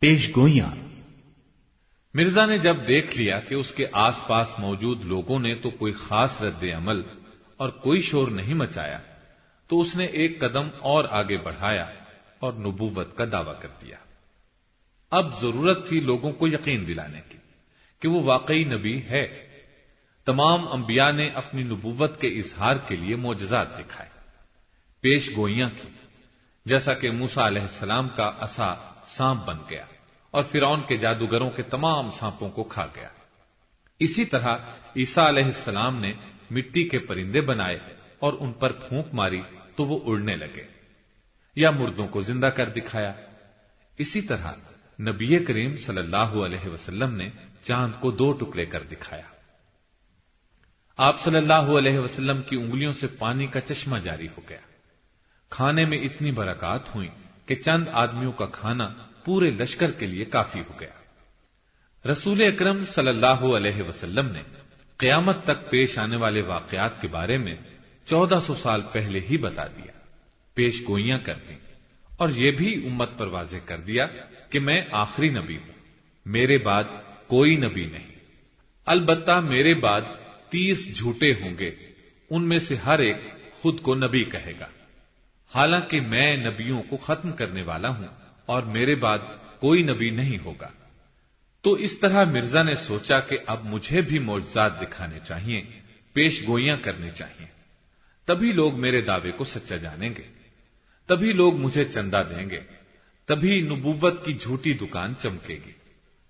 پیش گوئیاں مرزا نے جب دیکھ لیا کہ اس کے آس پاس موجود لوگوں نے تو کوئی خاص رد عمل اور کوئی شور نہیں مچایا، تو اس نے ایک قدم اور آگے بڑھایا اور نبوت کا دعوی کر دیا۔ اب ضرورت تھی لوگوں کو یقین دلانے کی کہ وہ واقعی نبی ہے۔ تمام انبیاء نے اپنی نبوت کے اظہار کے لیے معجزات دکھائے۔ پیش گوئیاں کی جیسا کہ موسا علیہ السلام کا اصا سانپ بن گیا اور فرعون کے جادوگروں کے تمام سانپوں کو کھا گیا۔ اسی طرح عیسا علیہ السلام نے مٹی کے پرندے بنائے اور ان پر پھونک ماری تو وہ اڑنے لگے یا مردوں کو زندہ کر دکھایا۔ اسی طرح نبی کریم صلی اللہ علیہ وسلم نے چاند کو دو ٹکڑے کر دکھایا۔ آپ صلی اللہ علیہ وسلم کی انگلیوں سے پانی کا چشمہ جاری ہو گیا۔ کھانے میں اتنی برکات ہوئی کہ چند آدمیوں کا کھانا پورے لشکر کے لیے کافی ہو گیا۔ رسول اکرم صلی اللہ علیہ وسلم نے قیامت تک پیش آنے والے واقعات کے بارے میں چودہ سو سال پہلے ہی بتا دیا۔ پیش گوئیاں کر دی اور یہ بھی امت پر واضح کر دیا کہ میں آخری نبی ہوں۔ میرے بعد کوئی نبی نہیں۔ البتہ میرے بعد تیس جھوٹے ہوں گے۔ ان میں سے ہر ایک خود کو نبی کہے گا۔ حالانکہ میں نبیوں کو ختم کرنے والا ہوں اور میرے بعد کوئی نبی نہیں ہوگا۔ تو اس طرح مرزا نے سوچا کہ اب مجھے بھی معجزات دکھانے چاہیے پیش گوئیاں کرنی چاہیے تبھی لوگ میرے دعوے کو سچا جانیں گے۔ تبھی لوگ مجھے چندہ دیں گے۔ تبھی نبوت کی جھوٹی دکان چمکے گی۔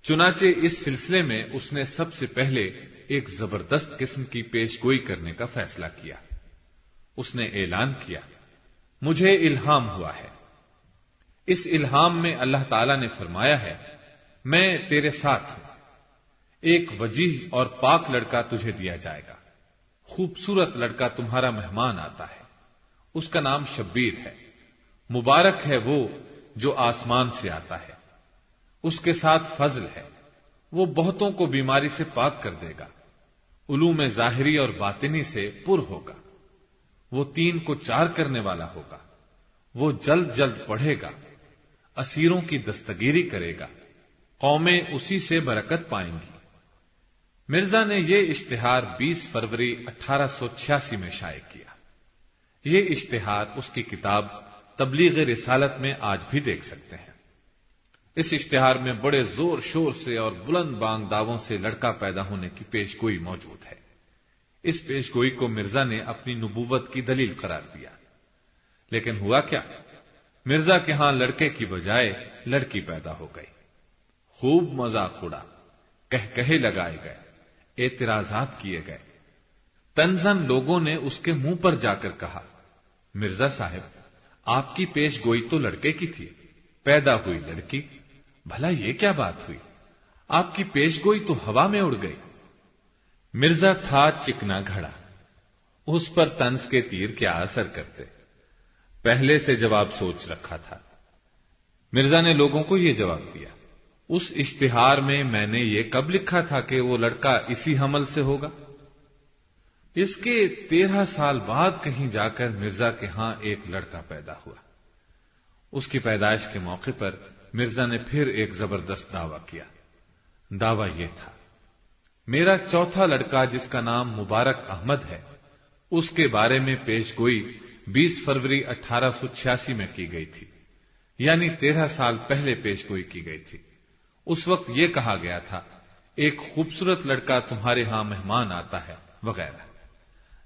چنانچہ اس سلسلے میں اس نے سب سے پہلے ایک زبردست قسم کی پیش گوئی کرنے کا فیصلہ کیا۔ اس نے اعلان کیا۔ مجھے الہام ہوا ہے۔ اس الہام میں اللہ تعالی نے فرمایا ہے، میں تیرے ساتھ ہوں۔ ایک وجیح اور پاک لڑکا تجھے دیا جائے گا۔ خوبصورت لڑکا تمہارا مہمان آتا ہے۔ اس کا نام شبیر ہے۔ مبارک ہے وہ جو آسمان سے آتا ہے۔ اس کے ساتھ فضل ہے۔ وہ بہتوں کو بیماری سے پاک کر دے گا۔ علوم ظاہری اور باطنی سے پر ہوگا۔ وہ تین کو چار کرنے والا ہوگا۔ وہ جلد جلد پڑھے گا۔ اسیروں کی دستگیری کرے گا۔ قومیں اسی سے برکت پائیں گی۔ مرزا نے یہ اشتہار بیس فروری اٹھارہ سو چھیاسی میں شائع کیا۔ یہ اشتہار اس کی کتاب تبلیغ رسالت میں آج بھی دیکھ سکتے ہیں۔ اس اشتہار میں بڑے زور شور سے اور بلند بانگ داووں سے لڑکا پیدا ہونے کی پیش گوئی موجود ہے۔ اس پیش گوئی کو مرزا نے اپنی نبوت کی دلیل قرار دیا۔ لیکن ہوا کیا؟ مرزا کے ہاں لڑکے کی بجائے لڑکی پیدا ہو گئی۔ خوب مذاق اڑا کہ کہے لگائے گئے، اعتراضات کیے گئے۔ تنزن لوگوں نے اس کے منہ پر جا کر کہا، مرزا صاحب، آپ کی پیش گوئی تو لڑکے کی تھی، پیدا ہوئی لڑکی، بھلا یہ کیا بات ہوئی؟ آپ کی پیش گوئی تو ہوا میں اڑ گئی۔ مرزا تھا چکنا گھڑا۔ اس پر تنس کے تیر کیا اثر کرتے۔ پہلے سے جواب سوچ رکھا تھا۔ مرزا نے لوگوں کو یہ جواب دیا۔ اس اشتہار میں میں نے یہ کب لکھا تھا کہ وہ لڑکا اسی حمل سے ہوگا؟ اس کے تیرہ سال بعد کہیں جا کر مرزا کے ہاں ایک لڑکا پیدا ہوا۔ اس کی پیدائش کے موقع پر مرزا نے پھر ایک زبردست دعوی کیا۔ دعوی یہ تھا میرا چوتھا لڑکا جس کا نام مبارک احمد ہے، اس کے بارے میں پیش گوئی بیس فروری اٹھارہ سو چھیاسی میں کی گئی تھی۔ یعنی تیرہ سال پہلے پیش گوئی کی گئی تھی۔ اس وقت یہ کہا گیا تھا، ایک خوبصورت لڑکا تمہارے ہاں مہمان آتا ہے، وغیرہ۔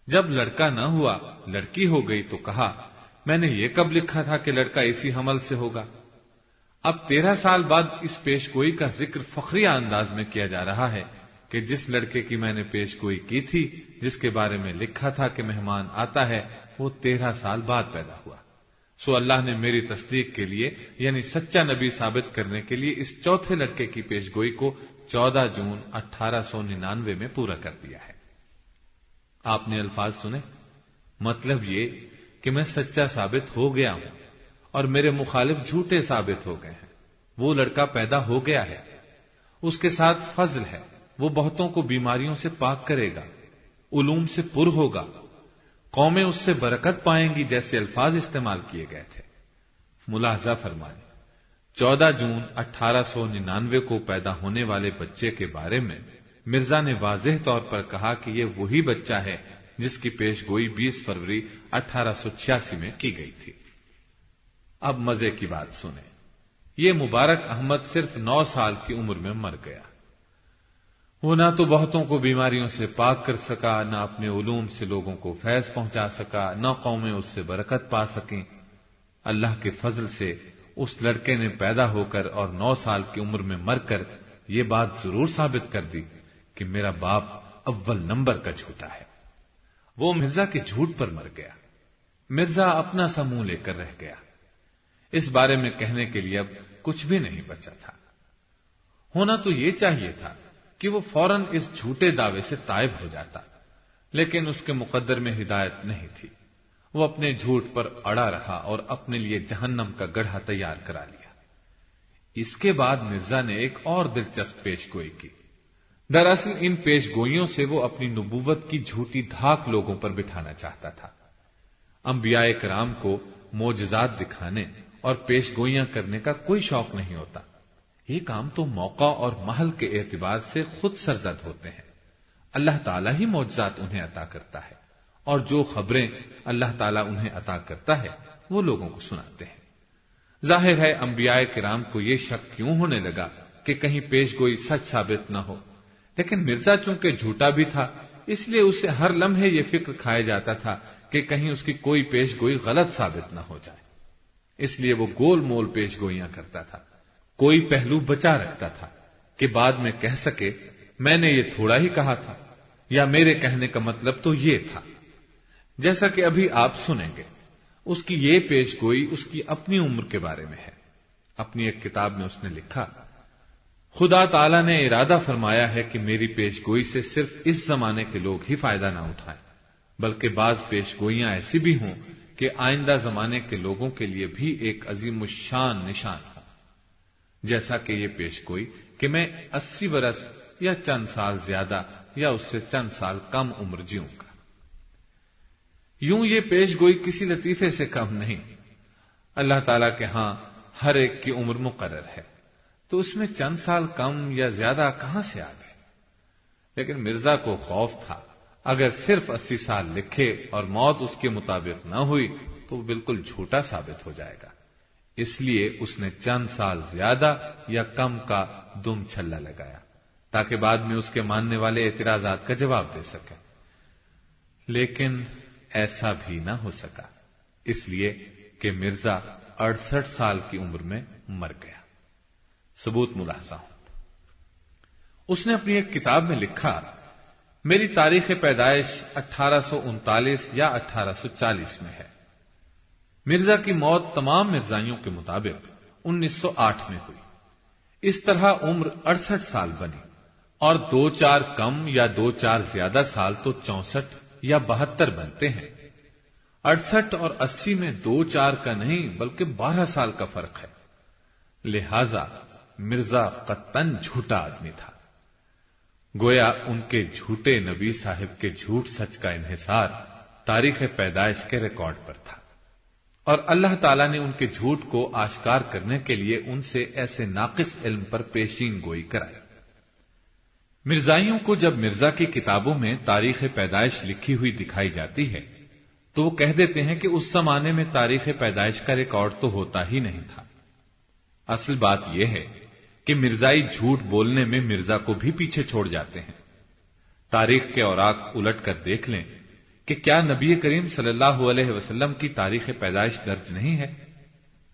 جب لڑکا نہ ہوا، لڑکی ہو گئی تو کہا، میں نے یہ کب لکھا تھا کہ لڑکا اسی حمل سے ہوگا؟ اب تیرہ سال بعد اس پیش گوئی کا ذکر فخریہ انداز میں کیا جا رہا ہے۔ کہ جس لڑکے کی میں نے پیش گوئی کی تھی، جس کے بارے میں لکھا تھا کہ مہمان آتا ہے، وہ تیرہ سال بعد پیدا ہوا۔ سو اللہ نے میری تصدیق کے لیے یعنی سچا نبی ثابت کرنے کے لیے اس چوتھے لڑکے کی پیش گوئی کو چودہ جون اٹھارہ سو ننانوے میں پورا کر دیا ہے۔ آپ نے الفاظ سنے؟ مطلب یہ کہ میں سچا ثابت ہو گیا ہوں اور میرے مخالف جھوٹے ثابت ہو گئے ہیں۔ وہ لڑکا پیدا ہو گیا ہے۔ اس کے ساتھ فضل ہے۔ وہ بہتوں کو بیماریوں سے پاک کرے گا، علوم سے پر ہوگا، قومیں اس سے برکت پائیں گی جیسے الفاظ استعمال کیے گئے تھے۔ ملاحظہ فرمائے چودہ جون اٹھارہ سو ننانوے کو پیدا ہونے والے بچے کے بارے میں مرزا نے واضح طور پر کہا کہ یہ وہی بچہ ہے جس کی پیش گوئی بیس فروری اٹھارہ سو چھیاسی میں کی گئی تھی۔ اب مزے کی بات سنیں۔ یہ مبارک احمد صرف نو سال کی عمر میں مر گیا۔ وہ نہ تو بہتوں کو بیماریوں سے پاک کر سکا، نہ اپنے علوم سے لوگوں کو فیض پہنچا سکا، نہ قومیں اس سے برکت پا سکیں۔ اللہ کے فضل سے اس لڑکے نے پیدا ہو کر اور نو سال کی عمر میں مر کر یہ بات ضرور ثابت کر دی کہ میرا باپ اول نمبر کا جھوٹا ہے۔ وہ مرزا کے جھوٹ پر مر گیا۔ مرزا اپنا سا منہ لے کر رہ گیا۔ اس بارے میں کہنے کے لیے اب کچھ بھی نہیں بچا تھا۔ ہونا تو یہ چاہیے تھا کہ وہ فوراً اس جھوٹے دعوے سے تائب ہو جاتا، لیکن اس کے مقدر میں ہدایت نہیں تھی۔ وہ اپنے جھوٹ پر اڑا رہا اور اپنے لیے جہنم کا گڑھا تیار کرا لیا۔ اس کے بعد مرزا نے ایک اور دلچسپ پیش گوئی کی۔ دراصل ان پیش گوئیوں سے وہ اپنی نبوت کی جھوٹی دھاک لوگوں پر بٹھانا چاہتا تھا۔ انبیاء کرام کو موجزات دکھانے اور پیش گوئیاں کرنے کا کوئی شوق نہیں ہوتا۔ یہ کام تو موقع اور محل کے اعتبار سے خود سرزد ہوتے ہیں۔ اللہ تعالیٰ ہی معجزات انہیں عطا کرتا ہے اور جو خبریں اللہ تعالیٰ انہیں عطا کرتا ہے، وہ لوگوں کو سناتے ہیں۔ ظاہر ہے، انبیاء کرام کو یہ شک کیوں ہونے لگا کہ کہیں پیش گوئی سچ ثابت نہ ہو۔ لیکن مرزا چونکہ جھوٹا بھی تھا، اس لیے اسے ہر لمحے یہ فکر کھایا جاتا تھا کہ کہیں اس کی کوئی پیش گوئی غلط ثابت نہ ہو جائے۔ اس لیے وہ گول مول پیش گوئیاں کرتا تھا۔ کوئی پہلو بچا رکھتا تھا کہ بعد میں کہہ سکے، میں نے یہ تھوڑا ہی کہا تھا، یا میرے کہنے کا مطلب تو یہ تھا۔ جیسا کہ ابھی آپ سنیں گے، اس کی یہ پیش گوئی اس کی اپنی عمر کے بارے میں ہے۔ اپنی ایک کتاب میں اس نے لکھا، خدا تعالی نے ارادہ فرمایا ہے کہ میری پیش گوئی سے صرف اس زمانے کے لوگ ہی فائدہ نہ اٹھائیں، بلکہ بعض پیش گوئیاں ایسی بھی ہوں کہ آئندہ زمانے کے لوگوں کے لیے بھی ایک عظیم الشان نشان جیسا کہ یہ پیش گوئی کہ میں اسی برس یا چند سال زیادہ یا اس سے چند سال کم عمر جیوں گا۔ یوں یہ پیش گوئی کسی لطیفے سے کم نہیں۔ اللہ تعالی کے ہاں ہر ایک کی عمر مقرر ہے۔ تو اس میں چند سال کم یا زیادہ کہاں سے آ گئے؟ لیکن مرزا کو خوف تھا۔ اگر صرف اسی سال لکھے اور موت اس کے مطابق نہ ہوئی تو وہ بالکل جھوٹا ثابت ہو جائے گا۔ اس لیے اس نے چند سال زیادہ یا کم کا دم چھلا لگایا، تاکہ بعد میں اس کے ماننے والے اعتراضات کا جواب دے سکے۔ لیکن ایسا بھی نہ ہو سکا، اس لیے کہ مرزا اڑسٹھ سال کی عمر میں مر گیا۔ ثبوت ملاحظہ۔ ہوں اس نے اپنی ایک کتاب میں لکھا، میری تاریخ پیدائش اٹھارہ سو انتالیس یا اٹھارہ سو چالیس میں ہے۔ مرزا کی موت تمام مرزائیوں کے مطابق انیس سو آٹھ میں ہوئی۔ اس طرح عمر اڑسٹھ سال بنی اور دو چار کم یا دو چار زیادہ سال تو چونسٹھ یا بہتر بنتے ہیں۔ اڑسٹھ اور اسی میں دو چار کا نہیں بلکہ بارہ سال کا فرق ہے۔ لہذا مرزا قطن جھوٹا آدمی تھا۔ گویا ان کے جھوٹے نبی صاحب کے جھوٹ سچ کا انحصار تاریخ پیدائش کے ریکارڈ پر تھا۔ اور اللہ تعالیٰ نے ان کے جھوٹ کو آشکار کرنے کے لیے ان سے ایسے ناقص علم پر پیشین گوئی کرائی۔ مرزائیوں کو جب مرزا کی کتابوں میں تاریخ پیدائش لکھی ہوئی دکھائی جاتی ہے، تو وہ کہہ دیتے ہیں کہ اس زمانے میں تاریخ پیدائش کا ریکارڈ تو ہوتا ہی نہیں تھا۔ اصل بات یہ ہے کہ مرزائی جھوٹ بولنے میں مرزا کو بھی پیچھے چھوڑ جاتے ہیں۔ تاریخ کے اوراق الٹ کر دیکھ لیں۔ کہ کیا نبی کریم صلی اللہ علیہ وسلم کی تاریخ پیدائش درج نہیں ہے؟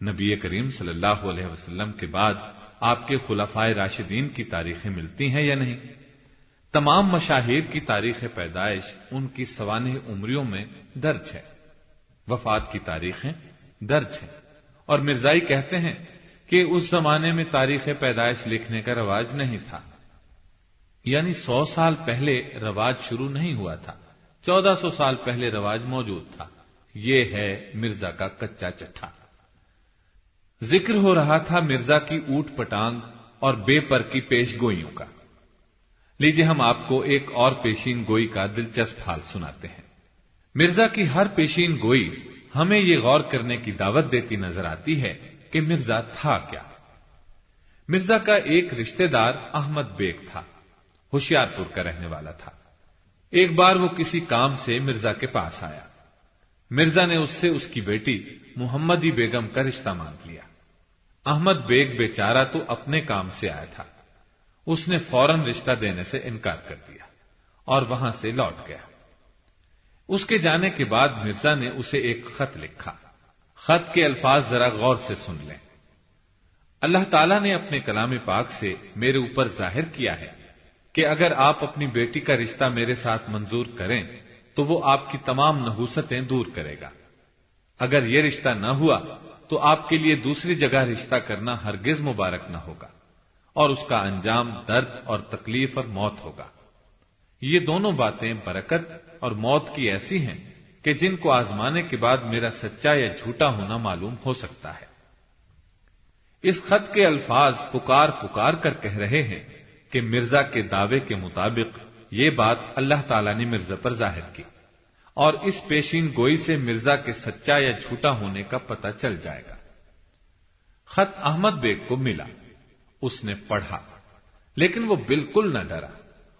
نبی کریم صلی اللہ علیہ وسلم کے بعد آپ کے خلفائے راشدین کی تاریخیں ملتی ہیں یا نہیں؟ تمام مشاہیر کی تاریخ پیدائش ان کی سوانح عمریوں میں درج ہے۔ وفات کی تاریخیں درج ہیں۔ اور مرزائی کہتے ہیں کہ اس زمانے میں تاریخ پیدائش لکھنے کا رواج نہیں تھا۔ یعنی سو سال پہلے رواج شروع نہیں ہوا تھا۔ چودہ سو سال پہلے رواج موجود تھا۔ یہ ہے مرزا کا کچا چٹھا۔ ذکر ہو رہا تھا مرزا کی اوٹ پٹانگ اور بے پر کی پیش گوئیوں کا۔ لیجیے ہم آپ کو ایک اور پیشین گوئی کا دلچسپ حال سناتے ہیں۔ مرزا کی ہر پیشین گوئی ہمیں یہ غور کرنے کی دعوت دیتی نظر آتی ہے کہ مرزا تھا کیا۔ مرزا کا ایک رشتہ دار احمد بیگ تھا ہوشیار پور کا رہنے والا تھا۔ ایک بار وہ کسی کام سے مرزا کے پاس آیا۔ مرزا نے اس سے اس کی بیٹی محمدی بیگم کا رشتہ مانگ لیا۔ احمد بیگ بیچارہ تو اپنے کام سے آیا تھا۔ اس نے فوراً رشتہ دینے سے انکار کر دیا اور وہاں سے لوٹ گیا۔ اس کے جانے کے بعد مرزا نے اسے ایک خط لکھا۔ خط کے الفاظ ذرا غور سے سن لیں۔ اللہ تعالیٰ نے اپنے کلام پاک سے میرے اوپر ظاہر کیا ہے۔ کہ اگر آپ اپنی بیٹی کا رشتہ میرے ساتھ منظور کریں، تو وہ آپ کی تمام نحوستیں دور کرے گا۔ اگر یہ رشتہ نہ ہوا، تو آپ کے لیے دوسری جگہ رشتہ کرنا ہرگز مبارک نہ ہوگا اور اس کا انجام درد اور تکلیف اور موت ہوگا۔ یہ دونوں باتیں برکت اور موت کی ایسی ہیں کہ جن کو آزمانے کے بعد میرا سچا یا جھوٹا ہونا معلوم ہو سکتا ہے۔ اس خط کے الفاظ پکار پکار کر کہہ رہے ہیں کہ مرزا کے دعوے کے مطابق یہ بات اللہ تعالی نے مرزا پر ظاہر کی اور اس پیشین گوئی سے مرزا کے سچا یا جھوٹا ہونے کا پتہ چل جائے گا۔ خط احمد بیگ کو ملا۔ اس نے پڑھا، لیکن وہ بالکل نہ ڈرا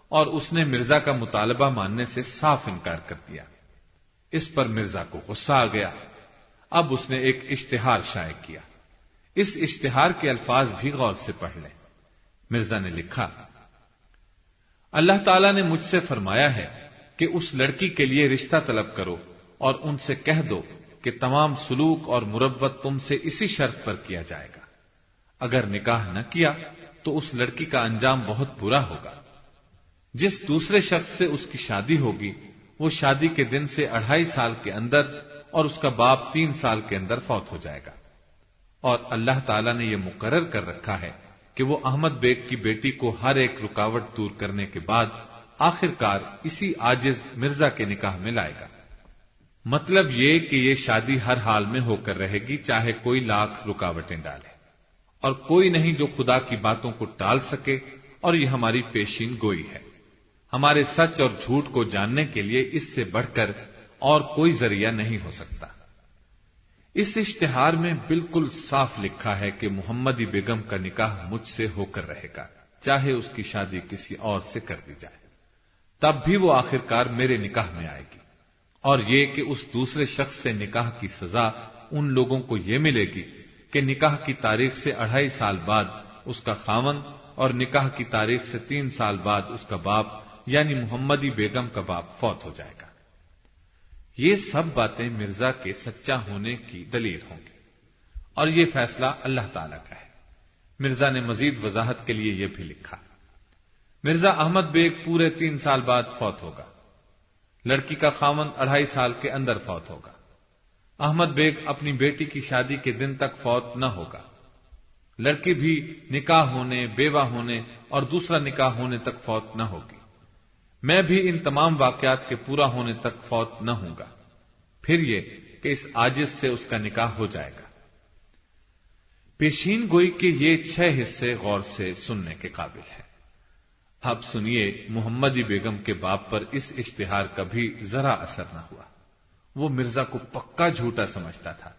اور اس نے مرزا کا مطالبہ ماننے سے صاف انکار کر دیا۔ اس پر مرزا کو غصہ آ گیا۔ اب اس نے ایک اشتہار شائع کیا۔ اس اشتہار کے الفاظ بھی غور سے پڑھ لیں۔ مرزا نے لکھا، اللہ تعالی نے مجھ سے فرمایا ہے کہ اس لڑکی کے لیے رشتہ طلب کرو اور ان سے کہہ دو کہ تمام سلوک اور مربت تم سے اسی شرط پر کیا جائے گا۔ اگر نکاح نہ کیا تو اس لڑکی کا انجام بہت برا ہوگا۔ جس دوسرے شخص سے اس کی شادی ہوگی، وہ شادی کے دن سے اڑھائی سال کے اندر اور اس کا باپ تین سال کے اندر فوت ہو جائے گا۔ اور اللہ تعالیٰ نے یہ مقرر کر رکھا ہے کہ وہ احمد بیگ کی بیٹی کو ہر ایک رکاوٹ دور کرنے کے بعد آخر کار اسی آجز مرزا کے نکاح میں لائے گا۔ مطلب یہ کہ یہ شادی ہر حال میں ہو کر رہے گی چاہے کوئی لاکھ رکاوٹیں ڈالے۔ اور کوئی نہیں جو خدا کی باتوں کو ٹال سکے اور یہ ہماری پیشین گوئی ہے۔ ہمارے سچ اور جھوٹ کو جاننے کے لیے اس سے بڑھ کر اور کوئی ذریعہ نہیں ہو سکتا۔ اس اشتہار میں بالکل صاف لکھا ہے کہ محمدی بیگم کا نکاح مجھ سے ہو کر رہے گا، چاہے اس کی شادی کسی اور سے کر دی جائے۔ تب بھی وہ آخرکار میرے نکاح میں آئے گی۔ اور یہ کہ اس دوسرے شخص سے نکاح کی سزا ان لوگوں کو یہ ملے گی کہ نکاح کی تاریخ سے اڑھائی سال بعد اس کا خاون اور نکاح کی تاریخ سے تین سال بعد اس کا باپ یعنی محمدی بیگم کا باپ فوت ہو جائے گا۔ یہ سب باتیں مرزا کے سچا ہونے کی دلیل ہوں گی۔ اور یہ فیصلہ اللہ تعالی کا ہے۔ مرزا نے مزید وضاحت کے لیے یہ بھی لکھا۔ مرزا احمد بیگ پورے تین سال بعد فوت ہوگا۔ لڑکی کا خامن اڑھائی سال کے اندر فوت ہوگا۔ احمد بیگ اپنی بیٹی کی شادی کے دن تک فوت نہ ہوگا۔ لڑکی بھی نکاح ہونے، بیوہ ہونے اور دوسرا نکاح ہونے تک فوت نہ ہوگی۔ میں بھی ان تمام واقعات کے پورا ہونے تک فوت نہ ہوں گا۔ پھر یہ کہ اس آجز سے اس کا نکاح ہو جائے گا۔ پیشین گوئی کے یہ چھ حصے غور سے سننے کے قابل ہیں۔ اب سنیے محمدی بیگم کے باپ پر اس اشتہار کا بھی ذرا اثر نہ ہوا۔ وہ مرزا کو پکا جھوٹا سمجھتا تھا۔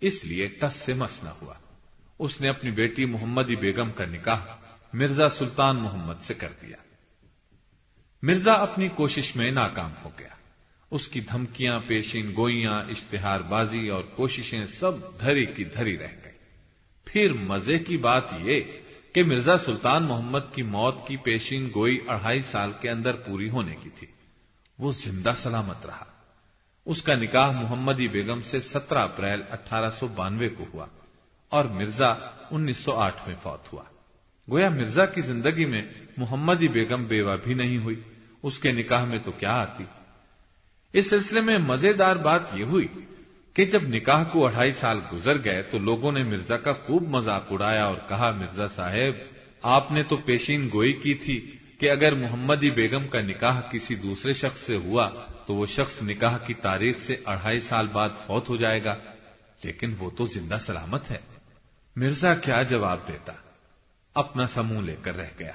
اس لیے ٹس سے مس نہ ہوا۔ اس نے اپنی بیٹی محمدی بیگم کا نکاح مرزا سلطان محمد سے کر دیا۔ مرزا اپنی کوشش میں ناکام ہو گیا۔ اس کی دھمکیاں، پیشین گوئیاں، اشتہار بازی اور کوششیں سب دھری کی دھری رہ گئی پھر مزے کی بات یہ کہ مرزا سلطان محمد کی موت کی پیشین گوئی اڑھائی سال کے اندر پوری ہونے کی تھی۔ وہ زندہ سلامت رہا۔ اس کا نکاح محمدی بیگم سے سترہ اپریل اٹھارہ سو بانوے کو ہوا اور مرزا انیس سو آٹھ میں فوت ہوا۔ گویا مرزا کی زندگی میں محمدی بیگم بیوہ بھی نہیں ہوئی۔ اس کے نکاح میں تو کیا آتی؟ اس سلسلے میں مزیدار بات یہ ہوئی کہ جب نکاح کو اڑھائی سال گزر گئے تو لوگوں نے مرزا کا خوب مذاق اڑایا اور کہا، مرزا صاحب، آپ نے تو پیشین گوئی کی تھی کہ اگر محمدی بیگم کا نکاح کسی دوسرے شخص سے ہوا تو وہ شخص نکاح کی تاریخ سے اڑھائی سال بعد فوت ہو جائے گا، لیکن وہ تو زندہ سلامت ہے۔ مرزا کیا جواب دیتا؟ اپنا سمو لے کر رہ گیا۔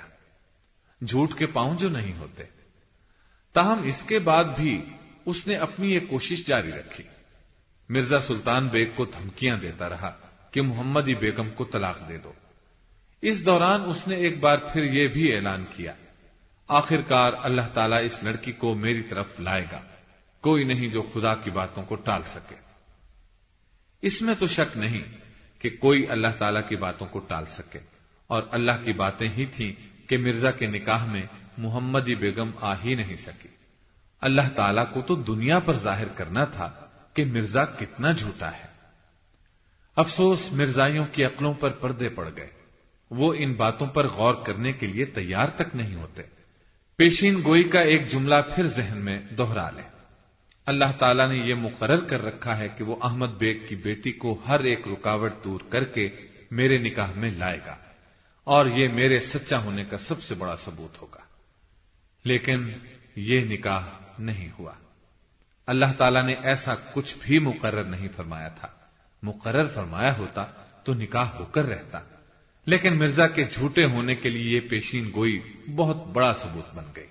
جھوٹ کے پاؤں جو نہیں ہوتے۔ تاہم اس کے بعد بھی اس نے اپنی یہ کوشش جاری رکھی۔ مرزا سلطان بیگ کو دھمکیاں دیتا رہا کہ محمدی بیگم کو طلاق دے دو۔ اس دوران اس نے ایک بار پھر یہ بھی اعلان کیا آخر کار اللہ تعالیٰ اس لڑکی کو میری طرف لائے گا، کوئی نہیں جو خدا کی باتوں کو ٹال سکے۔ اس میں تو شک نہیں کہ کوئی اللہ تعالی کی باتوں کو ٹال سکے، اور اللہ کی باتیں ہی تھیں کہ مرزا کے نکاح میں محمدی بیگم آ ہی نہیں سکی۔ اللہ تعالی کو تو دنیا پر ظاہر کرنا تھا کہ مرزا کتنا جھوٹا ہے۔ افسوس، مرزائیوں کی عقلوں پر پردے پڑ گئے۔ وہ ان باتوں پر غور کرنے کے لیے تیار تک نہیں ہوتے۔ پیشین گوئی کا ایک جملہ پھر ذہن میں دوہرا لیں۔ اللہ تعالیٰ نے یہ مقرر کر رکھا ہے کہ وہ احمد بیگ کی بیٹی کو ہر ایک رکاوٹ دور کر کے میرے نکاح میں لائے گا اور یہ میرے سچا ہونے کا سب سے بڑا ثبوت ہوگا۔ لیکن یہ نکاح نہیں ہوا۔ اللہ تعالیٰ نے ایسا کچھ بھی مقرر نہیں فرمایا تھا۔ مقرر فرمایا ہوتا تو نکاح ہو کر رہتا۔ لیکن مرزا کے جھوٹے ہونے کے لیے یہ پیشین گوئی بہت بڑا ثبوت بن گئی۔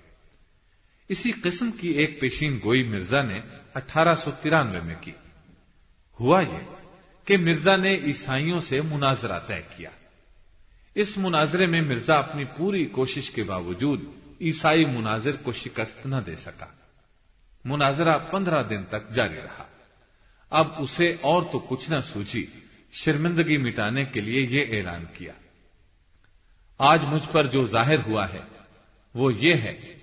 اسی قسم کی ایک پیشین گوئی مرزا نے اٹھارہ سو ترانوے میں کی۔ ہوا یہ کہ مرزا نے عیسائیوں سے مناظرہ طے کیا۔ اس مناظرے میں مرزا اپنی پوری کوشش کے باوجود عیسائی مناظر کو شکست نہ دے سکا۔ مناظرہ پندرہ دن تک جاری رہا۔ اب اسے اور تو کچھ نہ سوچی، شرمندگی مٹانے کے لیے یہ اعلان کیا۔ آج مجھ پر جو ظاہر ہوا ہے، وہ یہ ہے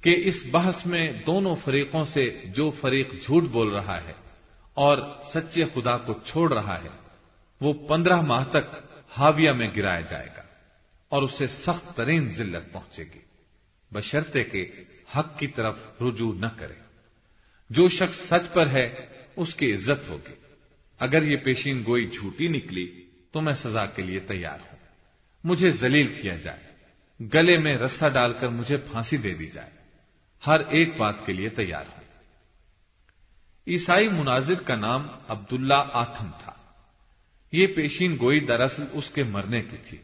کہ اس بحث میں دونوں فریقوں سے جو فریق جھوٹ بول رہا ہے اور سچے خدا کو چھوڑ رہا ہے، وہ پندرہ ماہ تک ہاویہ میں گرایا جائے گا اور اسے سخت ترین ذلت پہنچے گی۔ بشرطے کے حق کی طرف رجوع نہ کرے۔ جو شخص سچ پر ہے، اس کی عزت ہوگی۔ اگر یہ پیشین گوئی جھوٹی نکلی، تو میں سزا کے لیے تیار ہوں۔ مجھے ذلیل کیا جائے۔ گلے میں رسا ڈال کر مجھے پھانسی دے دی جائے۔ ہر ایک بات کے لیے تیار ہے عیسائی مناظر کا نام عبداللہ آتم تھا۔ یہ پیشین گوئی دراصل اس کے مرنے کی تھی۔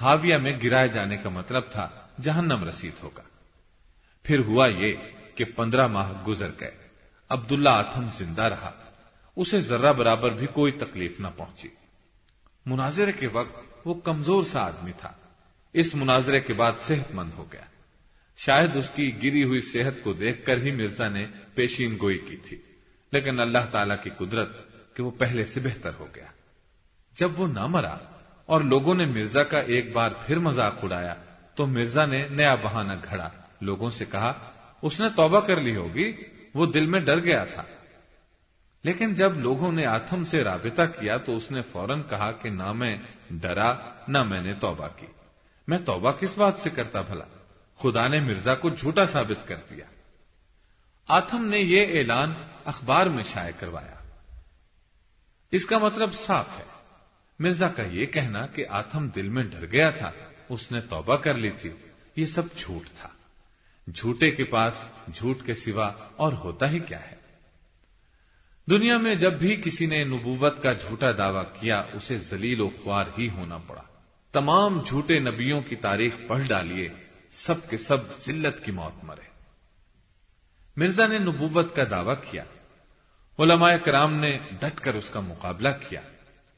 ہاویہ میں گرائے جانے کا مطلب تھا جہنم رسید ہوگا۔ پھر ہوا یہ کہ پندرہ ماہ گزر گئے۔ عبداللہ آتم زندہ رہا۔ اسے ذرہ برابر بھی کوئی تکلیف نہ پہنچی۔ مناظرے کے وقت وہ کمزور سا آدمی تھا۔ اس مناظرے کے بعد صحت مند ہو گیا۔ شاید اس کی گری ہوئی صحت کو دیکھ کر ہی مرزا نے پیشین گوئی کی تھی۔ لیکن اللہ تعالی کی قدرت کہ وہ پہلے سے بہتر ہو گیا۔ جب وہ نہ مرا اور لوگوں نے مرزا کا ایک بار پھر مذاق اڑایا تو مرزا نے نیا بہانہ گھڑا۔ لوگوں سے کہا، اس نے توبہ کر لی ہوگی، وہ دل میں ڈر گیا تھا۔ لیکن جب لوگوں نے آتم سے رابطہ کیا تو اس نے فوراً کہا کہ نہ میں ڈرا، نہ میں نے توبہ کی۔ میں توبہ کس بات سے کرتا بھلا؟ خدا نے مرزا کو جھوٹا ثابت کر دیا۔ آتم نے یہ اعلان اخبار میں شائع کروایا۔ اس کا مطلب صاف ہے۔ مرزا کا یہ کہنا کہ آتم دل میں ڈر گیا تھا۔ اس نے توبہ کر لی تھی۔ یہ سب جھوٹ تھا۔ جھوٹے کے پاس جھوٹ کے سوا اور ہوتا ہی کیا ہے؟ دنیا میں جب بھی کسی نے نبوت کا جھوٹا دعویٰ کیا، اسے ذلیل و خوار ہی ہونا پڑا۔ تمام جھوٹے نبیوں کی تاریخ پڑھ ڈالیے، سب کے سب ذلت کی موت مرے۔ مرزا نے نبوت کا دعویٰ کیا۔ علماء کرام نے ڈٹ کر اس کا مقابلہ کیا۔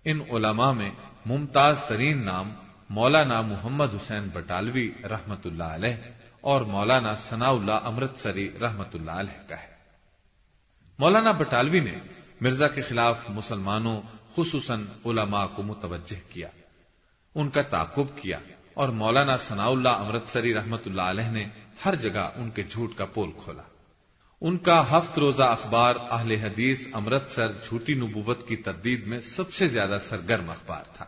ان علماء میں ممتاز ترین نام مولانا محمد حسین بٹالوی رحمت اللہ علیہ اور مولانا ثناء اللہ امرت سری رحمت اللہ علیہ کا ہے۔ مولانا بٹالوی نے مرزا کے خلاف مسلمانوں، خصوصاً علماء کو متوجہ کیا، ان کا تعقب کیا اور مولانا ثناء اللہ امرتسری رحمت اللہ علیہ نے ہر جگہ ان کے جھوٹ کا پول کھولا۔ ان کا ہفت روزہ اخبار اہل حدیث امرتسر جھوٹی نبوت کی تردید میں سب سے زیادہ سرگرم اخبار تھا۔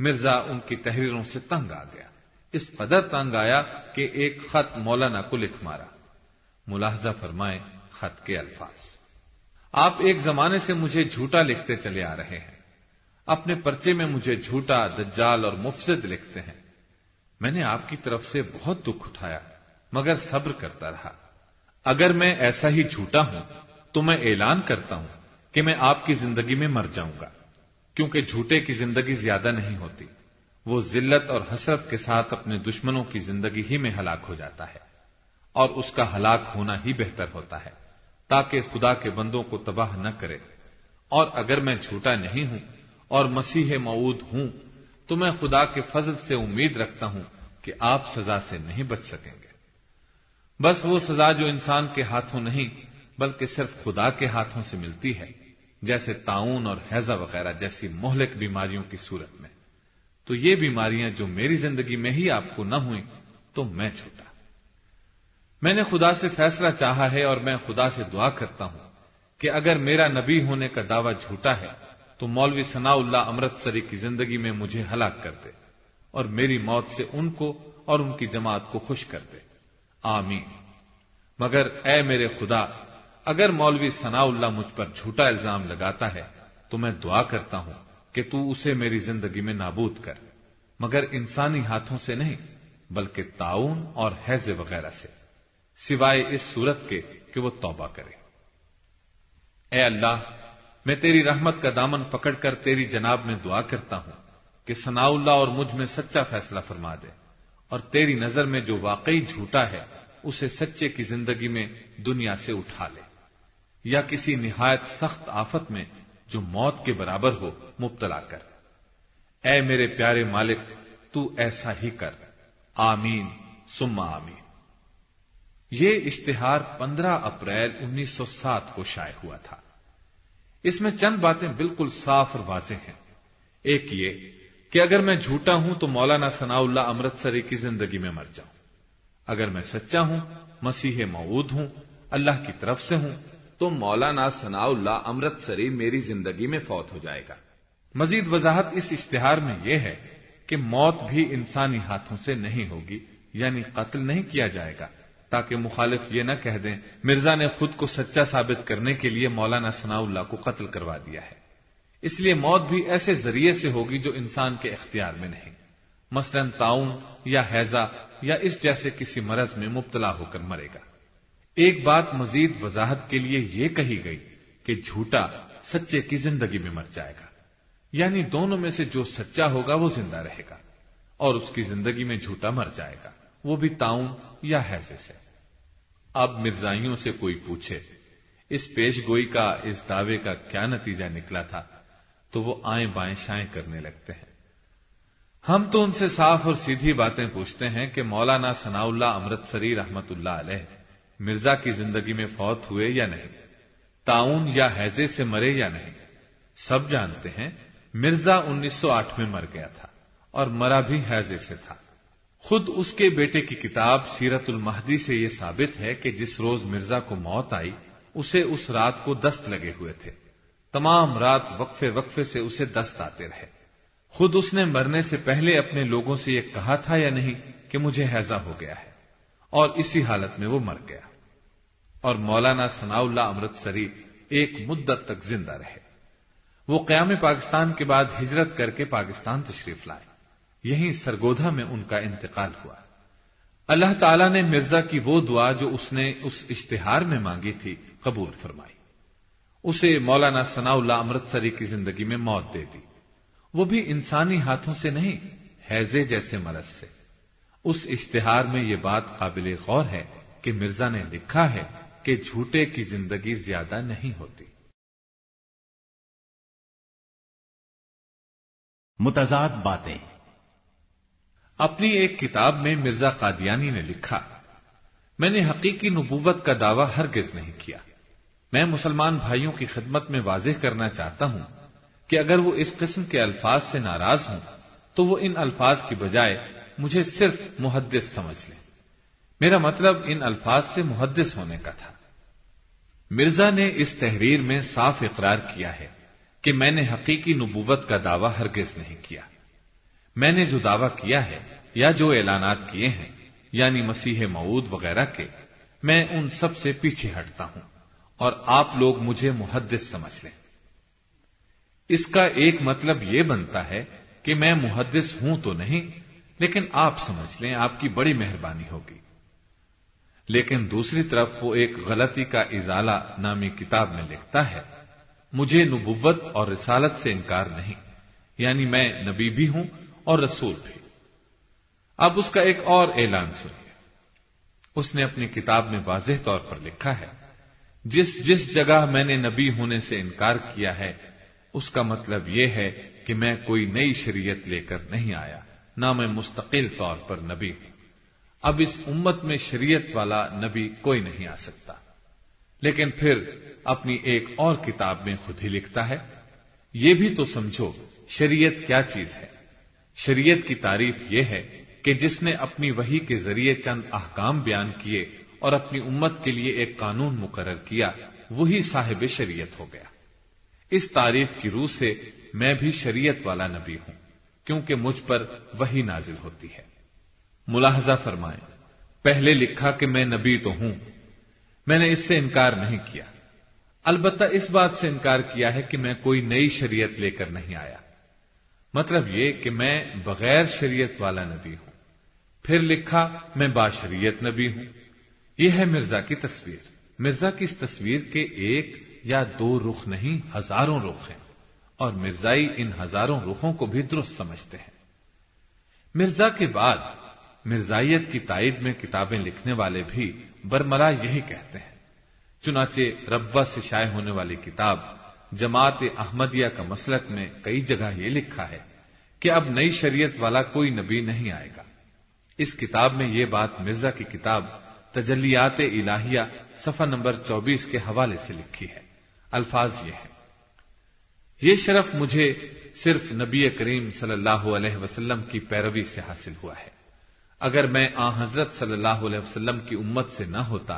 مرزا ان کی تحریروں سے تنگ آ گیا۔ اس قدر تنگ آیا کہ ایک خط مولانا کو لکھ مارا۔ ملاحظہ فرمائے خط کے الفاظ۔ آپ ایک زمانے سے مجھے جھوٹا لکھتے چلے آ رہے ہیں۔ اپنے پرچے میں مجھے جھوٹا، دجال اور مفسد لکھتے ہیں۔ میں نے آپ کی طرف سے بہت دکھ اٹھایا، مگر صبر کرتا رہا۔ اگر میں ایسا ہی جھوٹا ہوں، تو میں اعلان کرتا ہوں کہ میں آپ کی زندگی میں مر جاؤں گا۔ کیونکہ جھوٹے کی زندگی زیادہ نہیں ہوتی۔ وہ ذلت اور حسرت کے ساتھ اپنے دشمنوں کی زندگی ہی میں ہلاک ہو جاتا ہے۔ اور اس کا ہلاک ہونا ہی بہتر ہوتا ہے، تاکہ خدا کے بندوں کو تباہ نہ کرے۔ اور اگر میں جھوٹا نہیں ہوں اور مسیح معود ہوں، تو میں خدا کے فضل سے امید رکھتا ہوں کہ آپ سزا سے نہیں بچ سکیں گے۔ بس وہ سزا جو انسان کے ہاتھوں نہیں، بلکہ صرف خدا کے ہاتھوں سے ملتی ہے۔ جیسے تعاون اور حیضہ وغیرہ جیسی مہلک بیماریوں کی صورت میں۔ تو یہ بیماریاں جو میری زندگی میں ہی آپ کو نہ ہوئیں تو میں چھوٹا۔ میں نے خدا سے فیصلہ چاہا ہے اور میں خدا سے دعا کرتا ہوں کہ اگر میرا نبی ہونے کا دعویٰ جھوٹا ہے تو مولوی ثناء اللہ امرتسری کی زندگی میں مجھے ہلاک کر دے اور میری موت سے ان کو اور ان کی جماعت کو خوش کر دے۔ آمین۔ مگر اے میرے خدا اگر مولوی ثناء اللہ مجھ پر جھوٹا الزام لگاتا ہے، تو میں دعا کرتا ہوں کہ تو اسے میری زندگی میں نابود کر، مگر انسانی ہاتھوں سے نہیں، بلکہ تعاون اور حیض وغیرہ سے، سوائے اس صورت کے کہ وہ توبہ کرے۔ اے اللہ، میں تیری رحمت کا دامن پکڑ کر تیری جناب میں دعا کرتا ہوں کہ ثناء اللہ اور مجھ میں سچا فیصلہ فرما دے، اور تیری نظر میں جو واقعی جھوٹا ہے، اسے سچے کی زندگی میں دنیا سے اٹھا لے۔ یا کسی نہایت سخت آفت میں جو موت کے برابر ہو، مبتلا کر۔ اے میرے پیارے مالک، تو ایسا ہی کر۔ آمین سما آمین۔ یہ اشتہار پندرہ اپریل انیس سو سات کو شائع ہوا تھا۔ اس میں چند باتیں بالکل صاف اور واضح ہیں۔ ایک یہ کہ اگر میں جھوٹا ہوں تو مولانا ثناء اللہ امرتسری کی زندگی میں مر جاؤں۔ اگر میں سچا ہوں، مسیح معود ہوں، اللہ کی طرف سے ہوں تو مولانا ثناء اللہ امرتسری میری زندگی میں فوت ہو جائے گا۔ مزید وضاحت اس اشتہار میں یہ ہے کہ موت بھی انسانی ہاتھوں سے نہیں ہوگی یعنی قتل نہیں کیا جائے گا۔ تاکہ مخالف یہ نہ کہہ دیں، مرزا نے خود کو سچا ثابت کرنے کے لیے مولانا ثناء اللہ کو قتل کروا دیا ہے۔ اس لیے موت بھی ایسے ذریعے سے ہوگی جو انسان کے اختیار میں نہیں۔ مثلا تعاون یا حیضہ یا اس جیسے کسی مرض میں مبتلا ہو کر مرے گا۔ ایک بات مزید وضاحت کے لیے یہ کہی گئی کہ جھوٹا سچے کی زندگی میں مر جائے گا۔ یعنی دونوں میں سے جو سچا ہوگا وہ زندہ رہے گا اور اس کی زندگی میں جھوٹا مر جائے گا۔ وہ بھی تعاون یا حیضے سے۔ اب مرزائیوں سے کوئی پوچھے، اس پیش گوئی کا، اس دعوے کا کیا نتیجہ نکلا تھا؟ تو وہ آئیں بائیں شائیں کرنے لگتے ہیں۔ ہم تو ان سے صاف اور سیدھی باتیں پوچھتے ہیں کہ مولانا ثناء اللہ امرتسری رحمت اللہ علیہ مرزا کی زندگی میں فوت ہوئے یا نہیں؟ تعاون یا حیضے سے مرے یا نہیں؟ سب جانتے ہیں، مرزا انیس سو آٹھ میں مر گیا تھا اور مرا بھی حیضے سے تھا۔ خود اس کے بیٹے کی کتاب سیرت المہدی سے یہ ثابت ہے کہ جس روز مرزا کو موت آئی، اسے اس رات کو دست لگے ہوئے تھے۔ تمام رات وقفے وقفے سے اسے دست آتے رہے۔ خود اس نے مرنے سے پہلے اپنے لوگوں سے یہ کہا تھا یا نہیں کہ مجھے حیضہ ہو گیا ہے؟ اور اسی حالت میں وہ مر گیا۔ اور مولانا ثناء اللہ امرتسری ایک مدت تک زندہ رہے۔ وہ قیام پاکستان کے بعد ہجرت کر کے پاکستان تشریف لائے۔ یہیں سرگودا میں ان کا انتقال ہوا۔ اللہ تعالیٰ نے مرزا کی وہ دعا جو اس نے اس اشتہار میں مانگی تھی قبول فرمائی۔ اسے مولانا ثناء اللہ امرتسری کی زندگی میں موت دے دی۔ وہ بھی انسانی ہاتھوں سے نہیں، حیضے جیسے مرض سے۔ اس اشتہار میں یہ بات قابل غور ہے کہ مرزا نے لکھا ہے کہ جھوٹے کی زندگی زیادہ نہیں ہوتی۔ متضاد باتیں۔ اپنی ایک کتاب میں مرزا قادیانی نے لکھا، میں نے حقیقی نبوت کا دعویٰ ہرگز نہیں کیا۔ میں مسلمان بھائیوں کی خدمت میں واضح کرنا چاہتا ہوں کہ اگر وہ اس قسم کے الفاظ سے ناراض ہوں، تو وہ ان الفاظ کی بجائے مجھے صرف محدث سمجھ لیں۔ میرا مطلب ان الفاظ سے محدث ہونے کا تھا۔ مرزا نے اس تحریر میں صاف اقرار کیا ہے کہ میں نے حقیقی نبوت کا دعویٰ ہرگز نہیں کیا۔ میں نے جو دعویٰ کیا ہے یا جو اعلانات کیے ہیں یعنی مسیح معود وغیرہ کے، میں ان سب سے پیچھے ہٹتا ہوں اور آپ لوگ مجھے محدث سمجھ لیں۔ اس کا ایک مطلب یہ بنتا ہے کہ میں محدث ہوں تو نہیں، لیکن آپ سمجھ لیں، آپ کی بڑی مہربانی ہوگی۔ لیکن دوسری طرف وہ ایک غلطی کا ازالہ نامی کتاب میں لکھتا ہے، مجھے نبوت اور رسالت سے انکار نہیں یعنی میں نبی بھی ہوں اور رسول بھی۔ اب اس کا ایک اور اعلان سنیے۔ اس نے اپنی کتاب میں واضح طور پر لکھا ہے، جس جس جگہ میں نے نبی ہونے سے انکار کیا ہے، اس کا مطلب یہ ہے کہ میں کوئی نئی شریعت لے کر نہیں آیا، نہ میں مستقل طور پر نبی ہوں۔ اب اس امت میں شریعت والا نبی کوئی نہیں آ سکتا۔ لیکن پھر اپنی ایک اور کتاب میں خود ہی لکھتا ہے، یہ بھی تو سمجھو شریعت کیا چیز ہے۔ شریعت کی تعریف یہ ہے کہ جس نے اپنی وہی کے ذریعے چند احکام بیان کیے اور اپنی امت کے لیے ایک قانون مقرر کیا، وہی صاحب شریعت ہو گیا۔ اس تعریف کی روح سے میں بھی شریعت والا نبی ہوں، کیونکہ مجھ پر وہی نازل ہوتی ہے۔ ملاحظہ فرمائیں۔ پہلے لکھا کہ میں نبی تو ہوں۔ میں نے اس سے انکار نہیں کیا۔ البتہ اس بات سے انکار کیا ہے کہ میں کوئی نئی شریعت لے کر نہیں آیا۔ مطلب یہ کہ میں بغیر شریعت والا نبی ہوں۔ پھر لکھا، میں باشریت نبی ہوں۔ یہ ہے مرزا کی تصویر۔ مرزا کی اس تصویر کے ایک یا دو رخ نہیں، ہزاروں رخ ہیں۔ اور مرزائی ان ہزاروں رخوں کو بھی درست سمجھتے ہیں۔ مرزا کے بعد مرزائیت کی تائید میں کتابیں لکھنے والے بھی برمرا یہی کہتے ہیں۔ چنانچہ ربا سے شائع ہونے والی کتاب جماعت احمدیہ کا مسلک میں کئی جگہ یہ لکھا ہے کہ اب نئی شریعت والا کوئی نبی نہیں آئے گا۔ اس کتاب میں یہ بات مرزا کی کتاب تجلیات الہیہ صفحہ نمبر چوبیس کے حوالے سے لکھی ہے۔ الفاظ یہ ہے یہ شرف مجھے صرف نبی کریم صلی اللہ علیہ وسلم کی پیروی سے حاصل ہوا ہے۔ اگر میں آ حضرت صلی اللہ علیہ وسلم کی امت سے نہ ہوتا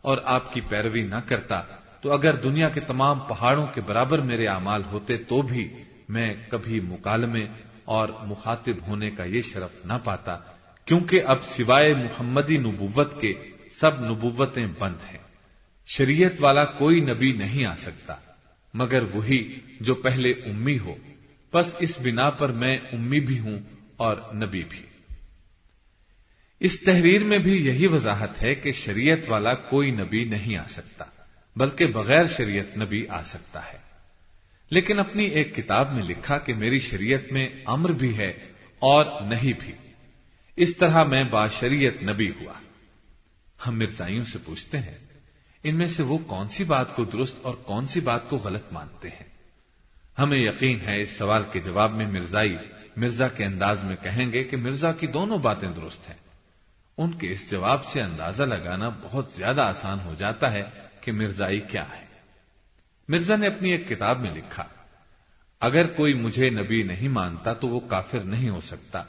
اور آپ کی پیروی نہ کرتا، تو اگر دنیا کے تمام پہاڑوں کے برابر میرے اعمال ہوتے تو بھی میں کبھی مکالمے اور مخاطب ہونے کا یہ شرف نہ پاتا، کیونکہ اب سوائے محمدی نبوت کے سب نبوتیں بند ہیں۔ شریعت والا کوئی نبی نہیں آ سکتا، مگر وہی جو پہلے امی ہو۔ بس اس بنا پر میں امی بھی ہوں اور نبی بھی۔ اس تحریر میں بھی یہی وضاحت ہے کہ شریعت والا کوئی نبی نہیں آ سکتا، بلکہ بغیر شریعت نبی آ سکتا ہے۔ لیکن اپنی ایک کتاب میں لکھا کہ میری شریعت میں امر بھی ہے اور نہیں بھی۔ اس طرح میں باشریت نبی ہوا۔ ہم مرزائیوں سے پوچھتے ہیں، ان میں سے وہ کون سی بات کو درست اور کون سی بات کو غلط مانتے ہیں؟ ہمیں یقین ہے اس سوال کے جواب میں مرزائی مرزا کے انداز میں کہیں گے کہ مرزا کی دونوں باتیں درست ہیں۔ ان کے اس جواب سے اندازہ لگانا بہت زیادہ آسان ہو جاتا ہے کہ مرزائی کیا ہے۔ مرزا نے اپنی ایک کتاب میں لکھا، اگر کوئی مجھے نبی نہیں مانتا تو وہ کافر نہیں ہو سکتا۔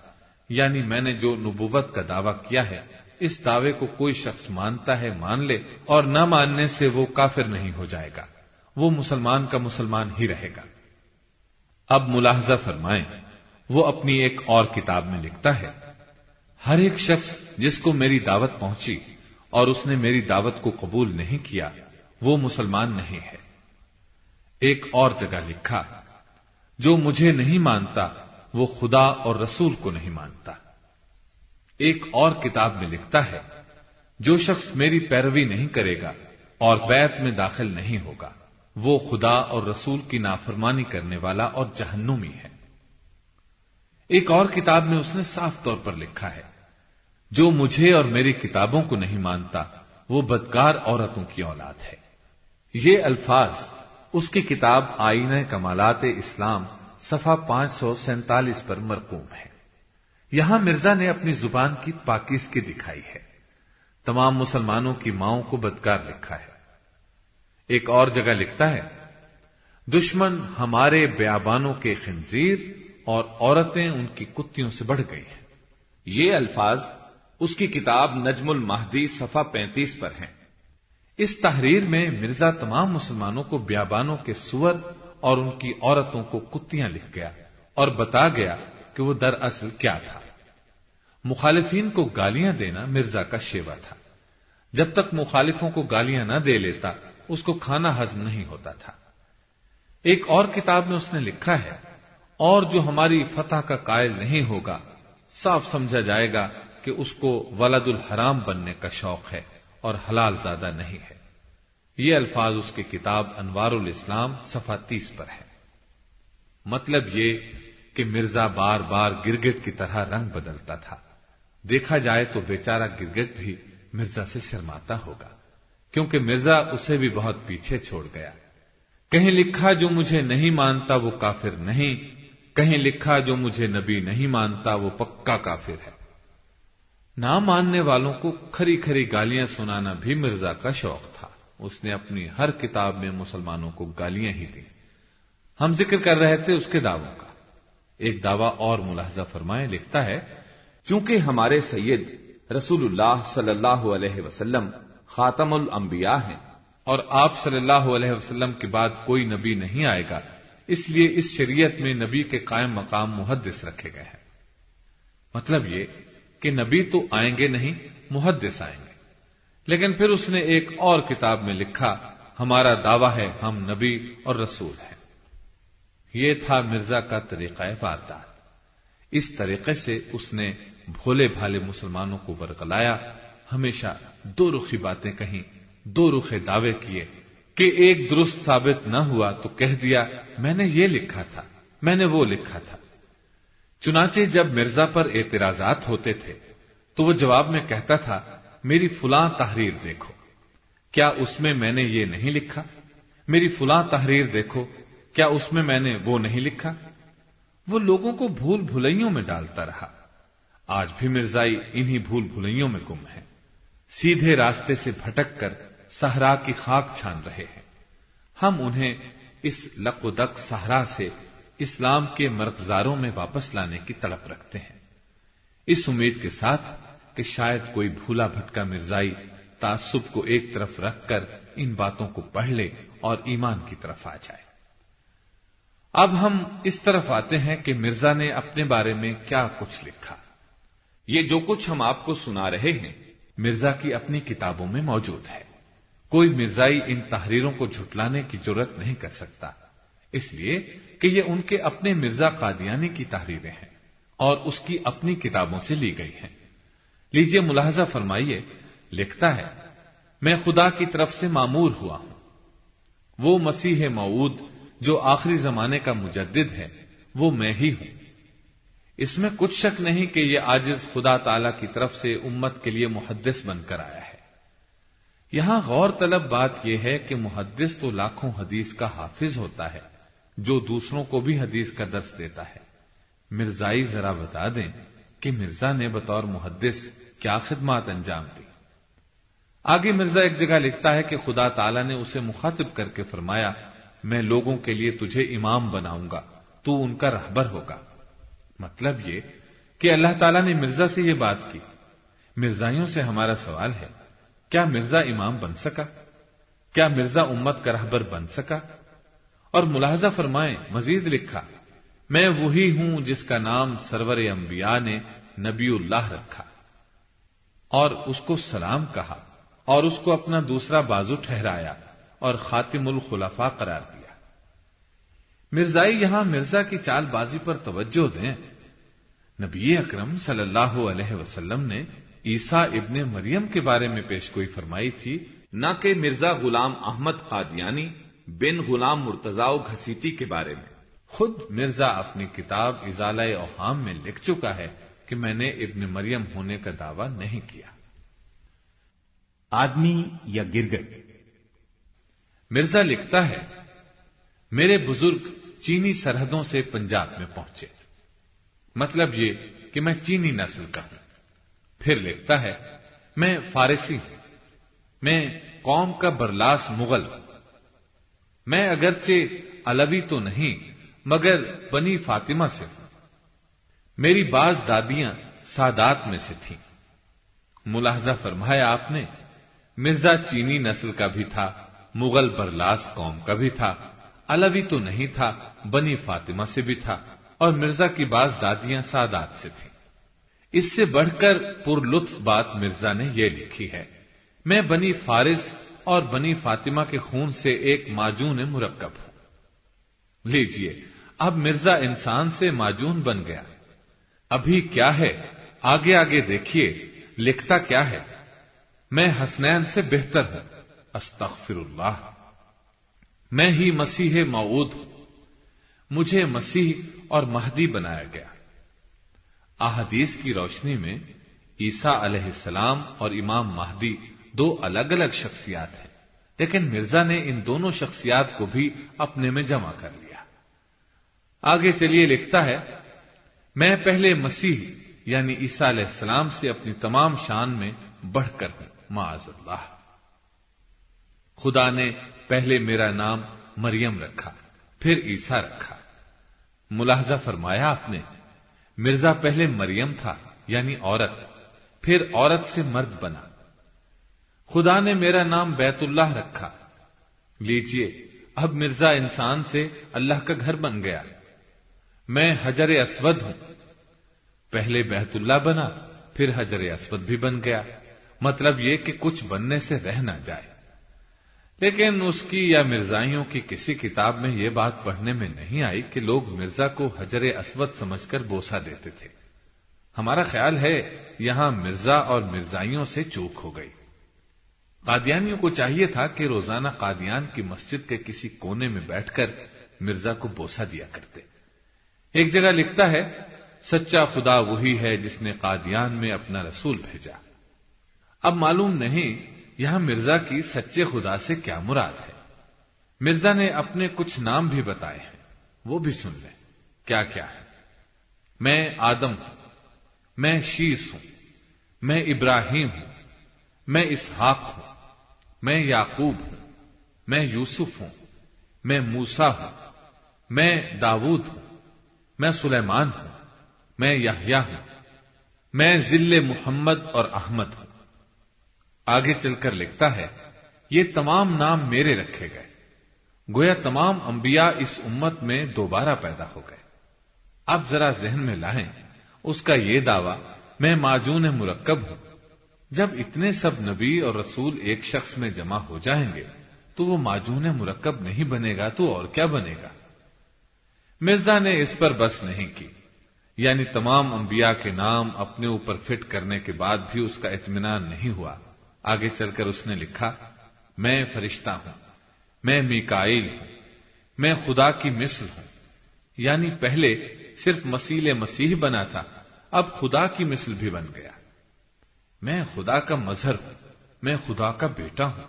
یعنی میں نے جو نبوت کا دعویٰ کیا ہے، اس دعوے کو کوئی شخص مانتا ہے مان لے، اور نہ ماننے سے وہ کافر نہیں ہو جائے گا۔ وہ مسلمان کا مسلمان ہی رہے گا۔ اب ملاحظہ فرمائیں، وہ اپنی ایک اور کتاب میں لکھتا ہے ہر ایک شخص جس کو میری دعوت پہنچی اور اس نے میری دعوت کو قبول نہیں کیا، وہ مسلمان نہیں ہے۔ ایک اور جگہ لکھا، جو مجھے نہیں مانتا، وہ خدا اور رسول کو نہیں مانتا۔ ایک اور کتاب میں لکھتا ہے، جو شخص میری پیروی نہیں کرے گا اور بیت میں داخل نہیں ہوگا، وہ خدا اور رسول کی نافرمانی کرنے والا اور جہنمی ہے۔ ایک اور کتاب میں اس نے صاف طور پر لکھا ہے، جو مجھے اور میری کتابوں کو نہیں مانتا، وہ بدکار عورتوں کی اولاد ہے۔ یہ الفاظ اس کی کتاب آئین کمالات اسلام صفحہ پانچ سو سینتالیس پر مرکوم ہے۔ یہاں مرزا نے اپنی زبان کی پاکیز کی دکھائی ہے۔ تمام مسلمانوں کی ماؤں کو بدکار لکھا ہے۔ ایک اور جگہ لکھتا ہے، دشمن ہمارے بیابانوں کے خنزیر اور عورتیں ان کی کتوں سے بڑھ گئی ہیں۔ یہ الفاظ اس کی کتاب نجم المہدی صفا پینتیس پر ہیں۔ اس تحریر میں مرزا تمام مسلمانوں کو بیابانوں کے سور اور ان کی عورتوں کو کتیاں لکھ گیا اور بتا گیا کہ وہ دراصل کیا تھا۔ مخالفین کو گالیاں دینا مرزا کا شیوا تھا۔ جب تک مخالفوں کو گالیاں نہ دے لیتا، اس کو کھانا ہزم نہیں ہوتا تھا۔ ایک اور کتاب میں اس نے لکھا ہے اور جو ہماری فتح کا قائل نہیں ہوگا، صاف سمجھا جائے گا کہ اس کو ولد الحرام بننے کا شوق ہے اور حلال زیادہ نہیں ہے۔ یہ الفاظ اس کی کتاب انوار الاسلام صفحہ تیس پر ہے۔ مطلب یہ کہ مرزا بار بار گرگٹ کی طرح رنگ بدلتا تھا۔ دیکھا جائے تو بیچارہ گرگٹ بھی مرزا سے شرماتا ہوگا، کیونکہ مرزا اسے بھی بہت پیچھے چھوڑ گیا۔ کہیں لکھا جو مجھے نہیں مانتا وہ کافر نہیں کہیں لکھا جو مجھے نبی نہیں مانتا، وہ پکا کافر ہے۔ نہ ماننے والوں کو کھری کھری گالیاں سنانا بھی مرزا کا شوق تھا۔ اس نے اپنی ہر کتاب میں مسلمانوں کو گالیاں ہی دی ہم ذکر کر رہے تھے اس کے دعووں کا۔ ایک دعویٰ اور ملاحظہ فرمائے لکھتا ہے، چونکہ ہمارے سید رسول اللہ صلی اللہ علیہ وسلم خاتم الانبیاء ہیں اور آپ صلی اللہ علیہ وسلم کے بعد کوئی نبی نہیں آئے گا اس لیے اس شریعت میں نبی کے قائم مقام محدث رکھے گئے ہیں۔ مطلب یہ کہ نبی تو آئیں گے نہیں، محدث آئیں گے۔ لیکن پھر اس نے ایک اور کتاب میں لکھا، ہمارا دعویٰ ہے ہم نبی اور رسول ہیں۔ یہ تھا مرزا کا طریقہ واردات۔ اس طریقے سے اس نے بھولے بھالے مسلمانوں کو برگلایا ہمیشہ دو رخی باتیں کہیں، دو رخے دعوے کیے کہ ایک درست ثابت نہ ہوا تو کہہ دیا، میں نے یہ لکھا تھا، میں نے وہ لکھا تھا۔ چنانچہ جب مرزا پر اعتراضات ہوتے تھے، تو وہ جواب میں کہتا تھا، میری فلاں تحریر دیکھو۔ کیا اس میں میں نے یہ نہیں لکھا؟ میری فلاں تحریر دیکھو، کیا اس میں میں نے وہ نہیں لکھا؟ وہ لوگوں کو بھول بھلائیوں میں ڈالتا رہا۔ آج بھی مرزائی انہی بھول بھلائیوں میں گم ہے۔ سیدھے راستے سے بھٹک کر سہرا کی خاک چھان رہے ہیں۔ ہم انہیں اس لق و دک سہرا سے اسلام کے مرکزاروں میں واپس لانے کی تڑپ رکھتے ہیں۔ اس امید کے ساتھ کہ شاید کوئی بھولا بھٹکا مرزائی تعصب کو ایک طرف رکھ کر ان باتوں کو پڑھ لے اور ایمان کی طرف آ جائے۔ اب ہم اس طرف آتے ہیں کہ مرزا نے اپنے بارے میں کیا کچھ لکھا۔ یہ جو کچھ ہم آپ کو سنا رہے ہیں مرزا کی اپنی کتابوں میں موجود ہے۔ کوئی مرزائی ان تحریروں کو جھٹلانے کی ضرورت نہیں کر سکتا۔ اس لیے کہ یہ ان کے اپنے مرزا قادیانی کی تحریریں ہیں اور اس کی اپنی کتابوں سے لی گئی ہیں۔ لیجیے ملاحظہ فرمائیے، لکھتا ہے، میں خدا کی طرف سے معمور ہوا ہوں۔ وہ مسیح معود جو آخری زمانے کا مجدد ہے، وہ میں ہی ہوں۔ اس میں کچھ شک نہیں کہ یہ آجز خدا تعالی کی طرف سے امت کے لیے محدث بن کر آیا ہے۔ یہاں غور طلب بات یہ ہے کہ محدث تو لاکھوں حدیث کا حافظ ہوتا ہے، جو دوسروں کو بھی حدیث کا درس دیتا ہے۔ مرزائی ذرا بتا دیں کہ مرزا نے بطور محدث کیا خدمات انجام دی۔ آگے مرزا ایک جگہ لکھتا ہے کہ خدا تعالی نے اسے مخاطب کر کے فرمایا، میں لوگوں کے لیے تجھے امام بناؤں گا، تو ان کا رہبر ہوگا۔ مطلب یہ کہ اللہ تعالیٰ نے مرزا سے یہ بات کی۔ مرزائیوں سے ہمارا سوال ہے کیا مرزا امام بن سکا؟ کیا مرزا امت کا رہبر بن سکا؟ اور ملاحظہ فرمائیں، مزید لکھا، میں وہی ہوں جس کا نام سرور انبیاء نے نبی اللہ رکھا۔ اور اس کو سلام کہا، اور اس کو اپنا دوسرا بازو ٹھہرایا اور خاتم الخلفاء قرار دیا۔ مرزائی یہاں مرزا کی چال بازی پر توجہ دیں۔ نبی اکرم صلی اللہ علیہ وسلم نے عیسا ابن مریم کے بارے میں پیش گوئی فرمائی تھی، نہ کہ مرزا غلام احمد قادیانی بن غلام مرتضا گھسیتی کے بارے میں۔ خود مرزا اپنی کتاب ازالہ اوہام میں لکھ چکا ہے کہ میں نے ابن مریم ہونے کا دعویٰ نہیں کیا۔ آدمی یا گرگٹ؟ مرزا لکھتا ہے، میرے بزرگ چینی سرحدوں سے پنجاب میں پہنچے۔ مطلب یہ کہ میں چینی نسل کا ہوں۔ پھر لکھتا ہے، میں فارسی ہوں، میں قوم کا برلاس مغل میں اگرچہ الوی تو نہیں، مگر بنی فاطمہ سے ہوں۔ میری بعض دادیاں سادات میں سے تھیں۔ ملاحظہ فرمایا آپ نے، مرزا چینی نسل کا بھی تھا، مغل برلاس قوم کا بھی تھا۔ الوی تو نہیں تھا، بنی فاطمہ سے بھی تھا۔ اور مرزا کی بعض دادیاں سادات سے تھیں۔ اس سے بڑھ کر پر لطف بات مرزا نے یہ لکھی ہے، میں بنی فارس اور بنی فاطمہ کے خون سے ایک ماجون مرکب ہوں۔ لیجیے، اب مرزا انسان سے ماجون بن گیا۔ ابھی کیا ہے؟ آگے آگے دیکھیے لکھتا کیا ہے؟ میں حسنین سے بہتر ہوں۔ استغفر اللہ۔ میں ہی مسیح معود ہوں۔ مجھے مسیح اور مہدی بنایا گیا۔ احادیث کی روشنی میں عیسیٰ علیہ السلام اور امام مہدی دو الگ الگ شخصیات ہیں، لیکن مرزا نے ان دونوں شخصیات کو بھی اپنے میں جمع کر لیا۔ آگے چلیے، لکھتا ہے، میں پہلے مسیح یعنی عیسیٰ علیہ السلام سے اپنی تمام شان میں بڑھ کر ہوں، معاذ اللہ۔ خدا نے پہلے میرا نام مریم رکھا، پھر عیسا رکھا۔ ملاحظہ فرمایا آپ نے۔ مرزا پہلے مریم تھا یعنی عورت، پھر عورت سے مرد بنا۔ خدا نے میرا نام بیت اللہ رکھا۔ لیجیے، اب مرزا انسان سے اللہ کا گھر بن گیا۔ میں حجر اسود ہوں۔ پہلے بیت اللہ بنا، پھر حجر اسود بھی بن گیا۔ مطلب یہ کہ کچھ بننے سے رہ نہ جائے۔ لیکن اس کی یا مرزائیوں کی کسی کتاب میں یہ بات پڑھنے میں نہیں آئی کہ لوگ مرزا کو حجر اسود سمجھ کر بوسا دیتے تھے۔ ہمارا خیال ہے یہاں مرزا اور مرزائیوں سے چوک ہو گئی۔ قادیانیوں کو چاہیے تھا کہ روزانہ قادیان کی مسجد کے کسی کونے میں بیٹھ کر مرزا کو بوسا دیا کرتے۔ ایک جگہ لکھتا ہے، سچا خدا وہی ہے جس نے قادیان میں اپنا رسول بھیجا۔ اب معلوم نہیں یہاں مرزا کی سچے خدا سے کیا مراد ہے مرزا نے اپنے کچھ نام بھی بتائے ہیں وہ بھی سن لیں کیا کیا ہے میں آدم ہوں میں شیش ہوں میں ابراہیم ہوں میں اسحاق ہوں میں یعقوب ہوں میں یوسف ہوں میں موسا ہوں میں داود ہوں میں سلیمان ہوں میں یحییٰ ہوں میں ذل محمد اور احمد ہوں آگے چل کر لکھتا ہے، یہ تمام نام میرے رکھے گئے۔ گویا تمام انبیاء اس امت میں دوبارہ پیدا ہو گئے۔ اب ذرا ذہن میں لائیں، اس کا یہ دعویٰ، میں معجون مرکب ہوں۔ جب اتنے سب نبی اور رسول ایک شخص میں جمع ہو جائیں گے، تو وہ معجون مرکب نہیں بنے گا، تو اور کیا بنے گا؟ مرزا نے اس پر بس نہیں کی۔ یعنی تمام انبیاء کے نام اپنے اوپر فٹ کرنے کے بعد بھی اس کا اطمینان نہیں ہوا۔ آگے چل کر اس نے لکھا، میں فرشتہ ہوں، میں میکائل ہوں، میں خدا کی مثل ہوں۔ یعنی پہلے صرف مسیل مسیح بنا تھا، اب خدا کی مثل بھی بن گیا۔ میں خدا کا مظہر ہوں، میں خدا کا بیٹا ہوں۔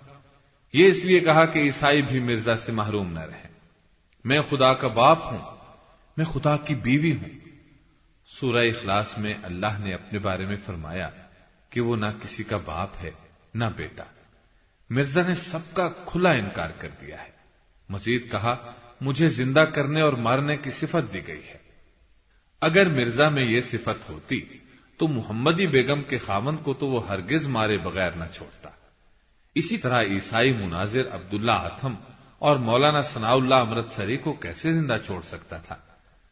یہ اس لیے کہا کہ عیسائی بھی مرزا سے محروم نہ رہے میں خدا کا باپ ہوں، میں خدا کی بیوی ہوں۔ سورہ اخلاص میں اللہ نے اپنے بارے میں فرمایا کہ وہ نہ کسی کا باپ ہے نہ بیٹا۔ مرزا نے سب کا کھلا انکار کر دیا ہے۔ مزید کہا، مجھے زندہ کرنے اور مارنے کی صفت دی گئی ہے۔ اگر مرزا میں یہ صفت ہوتی، تو محمدی بیگم کے خامن کو تو وہ ہرگز مارے بغیر نہ چھوڑتا۔ اسی طرح عیسائی مناظر عبداللہ اتم اور مولانا ثناء اللہ امرتسری کو کیسے زندہ چھوڑ سکتا تھا،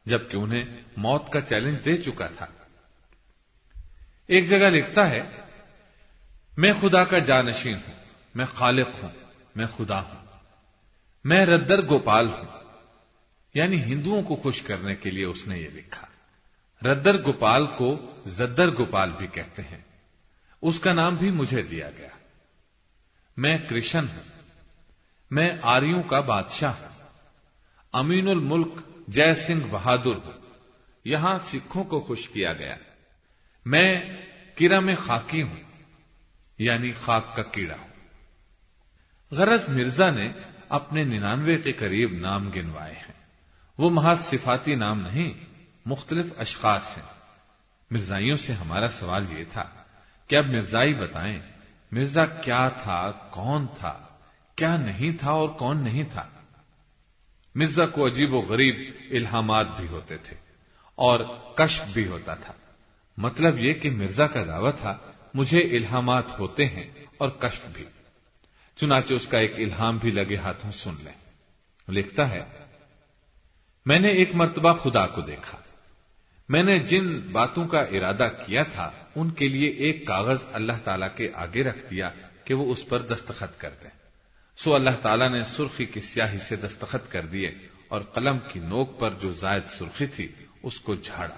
جبکہ انہیں موت کا چیلنج دے چکا تھا۔ ایک جگہ لکھتا ہے میں خدا کا جانشین ہوں، میں خالق ہوں، میں خدا ہوں، میں ردر گوپال ہوں۔ یعنی ہندوؤں کو خوش کرنے کے لیے اس نے یہ لکھا۔ ردر گوپال کو زدر گوپال بھی کہتے ہیں۔ اس کا نام بھی مجھے دیا گیا۔ میں کرشن ہوں، میں آریوں کا بادشاہ ہوں۔ امین الملک جے سنگھ بہادر ہوں، یہاں سکھوں کو خوش کیا گیا۔ میں کرا میں خاکی ہوں یعنی خاک کا کیڑا۔ ہوں غرض مرزا نے اپنے ننانوے کے قریب نام گنوائے ہیں۔ وہ محض صفاتی نام نہیں، مختلف اشخاص ہیں۔ مرزائیوں سے ہمارا سوال یہ تھا کہ اب مرزائی بتائیں، مرزا کیا تھا، کون تھا، کیا نہیں تھا اور کون نہیں تھا؟ مرزا کو عجیب و غریب الہامات بھی ہوتے تھے اور کشف بھی ہوتا تھا۔ مطلب یہ کہ مرزا کا دعویٰ تھا مجھے الہامات ہوتے ہیں اور کشف بھی۔ چنانچہ اس کا ایک الہام بھی لگے ہاتھوں سن لیں۔ لکھتا ہے، میں نے ایک مرتبہ خدا کو دیکھا۔ میں نے جن باتوں کا ارادہ کیا تھا، ان کے لیے ایک کاغذ اللہ تعالی کے آگے رکھ دیا کہ وہ اس پر دستخط کر دیں۔ سو اللہ تعالیٰ نے سرخی کی سیاہی سے دستخط کر دیے اور قلم کی نوک پر جو زائد سرخی تھی، اس کو جھاڑا۔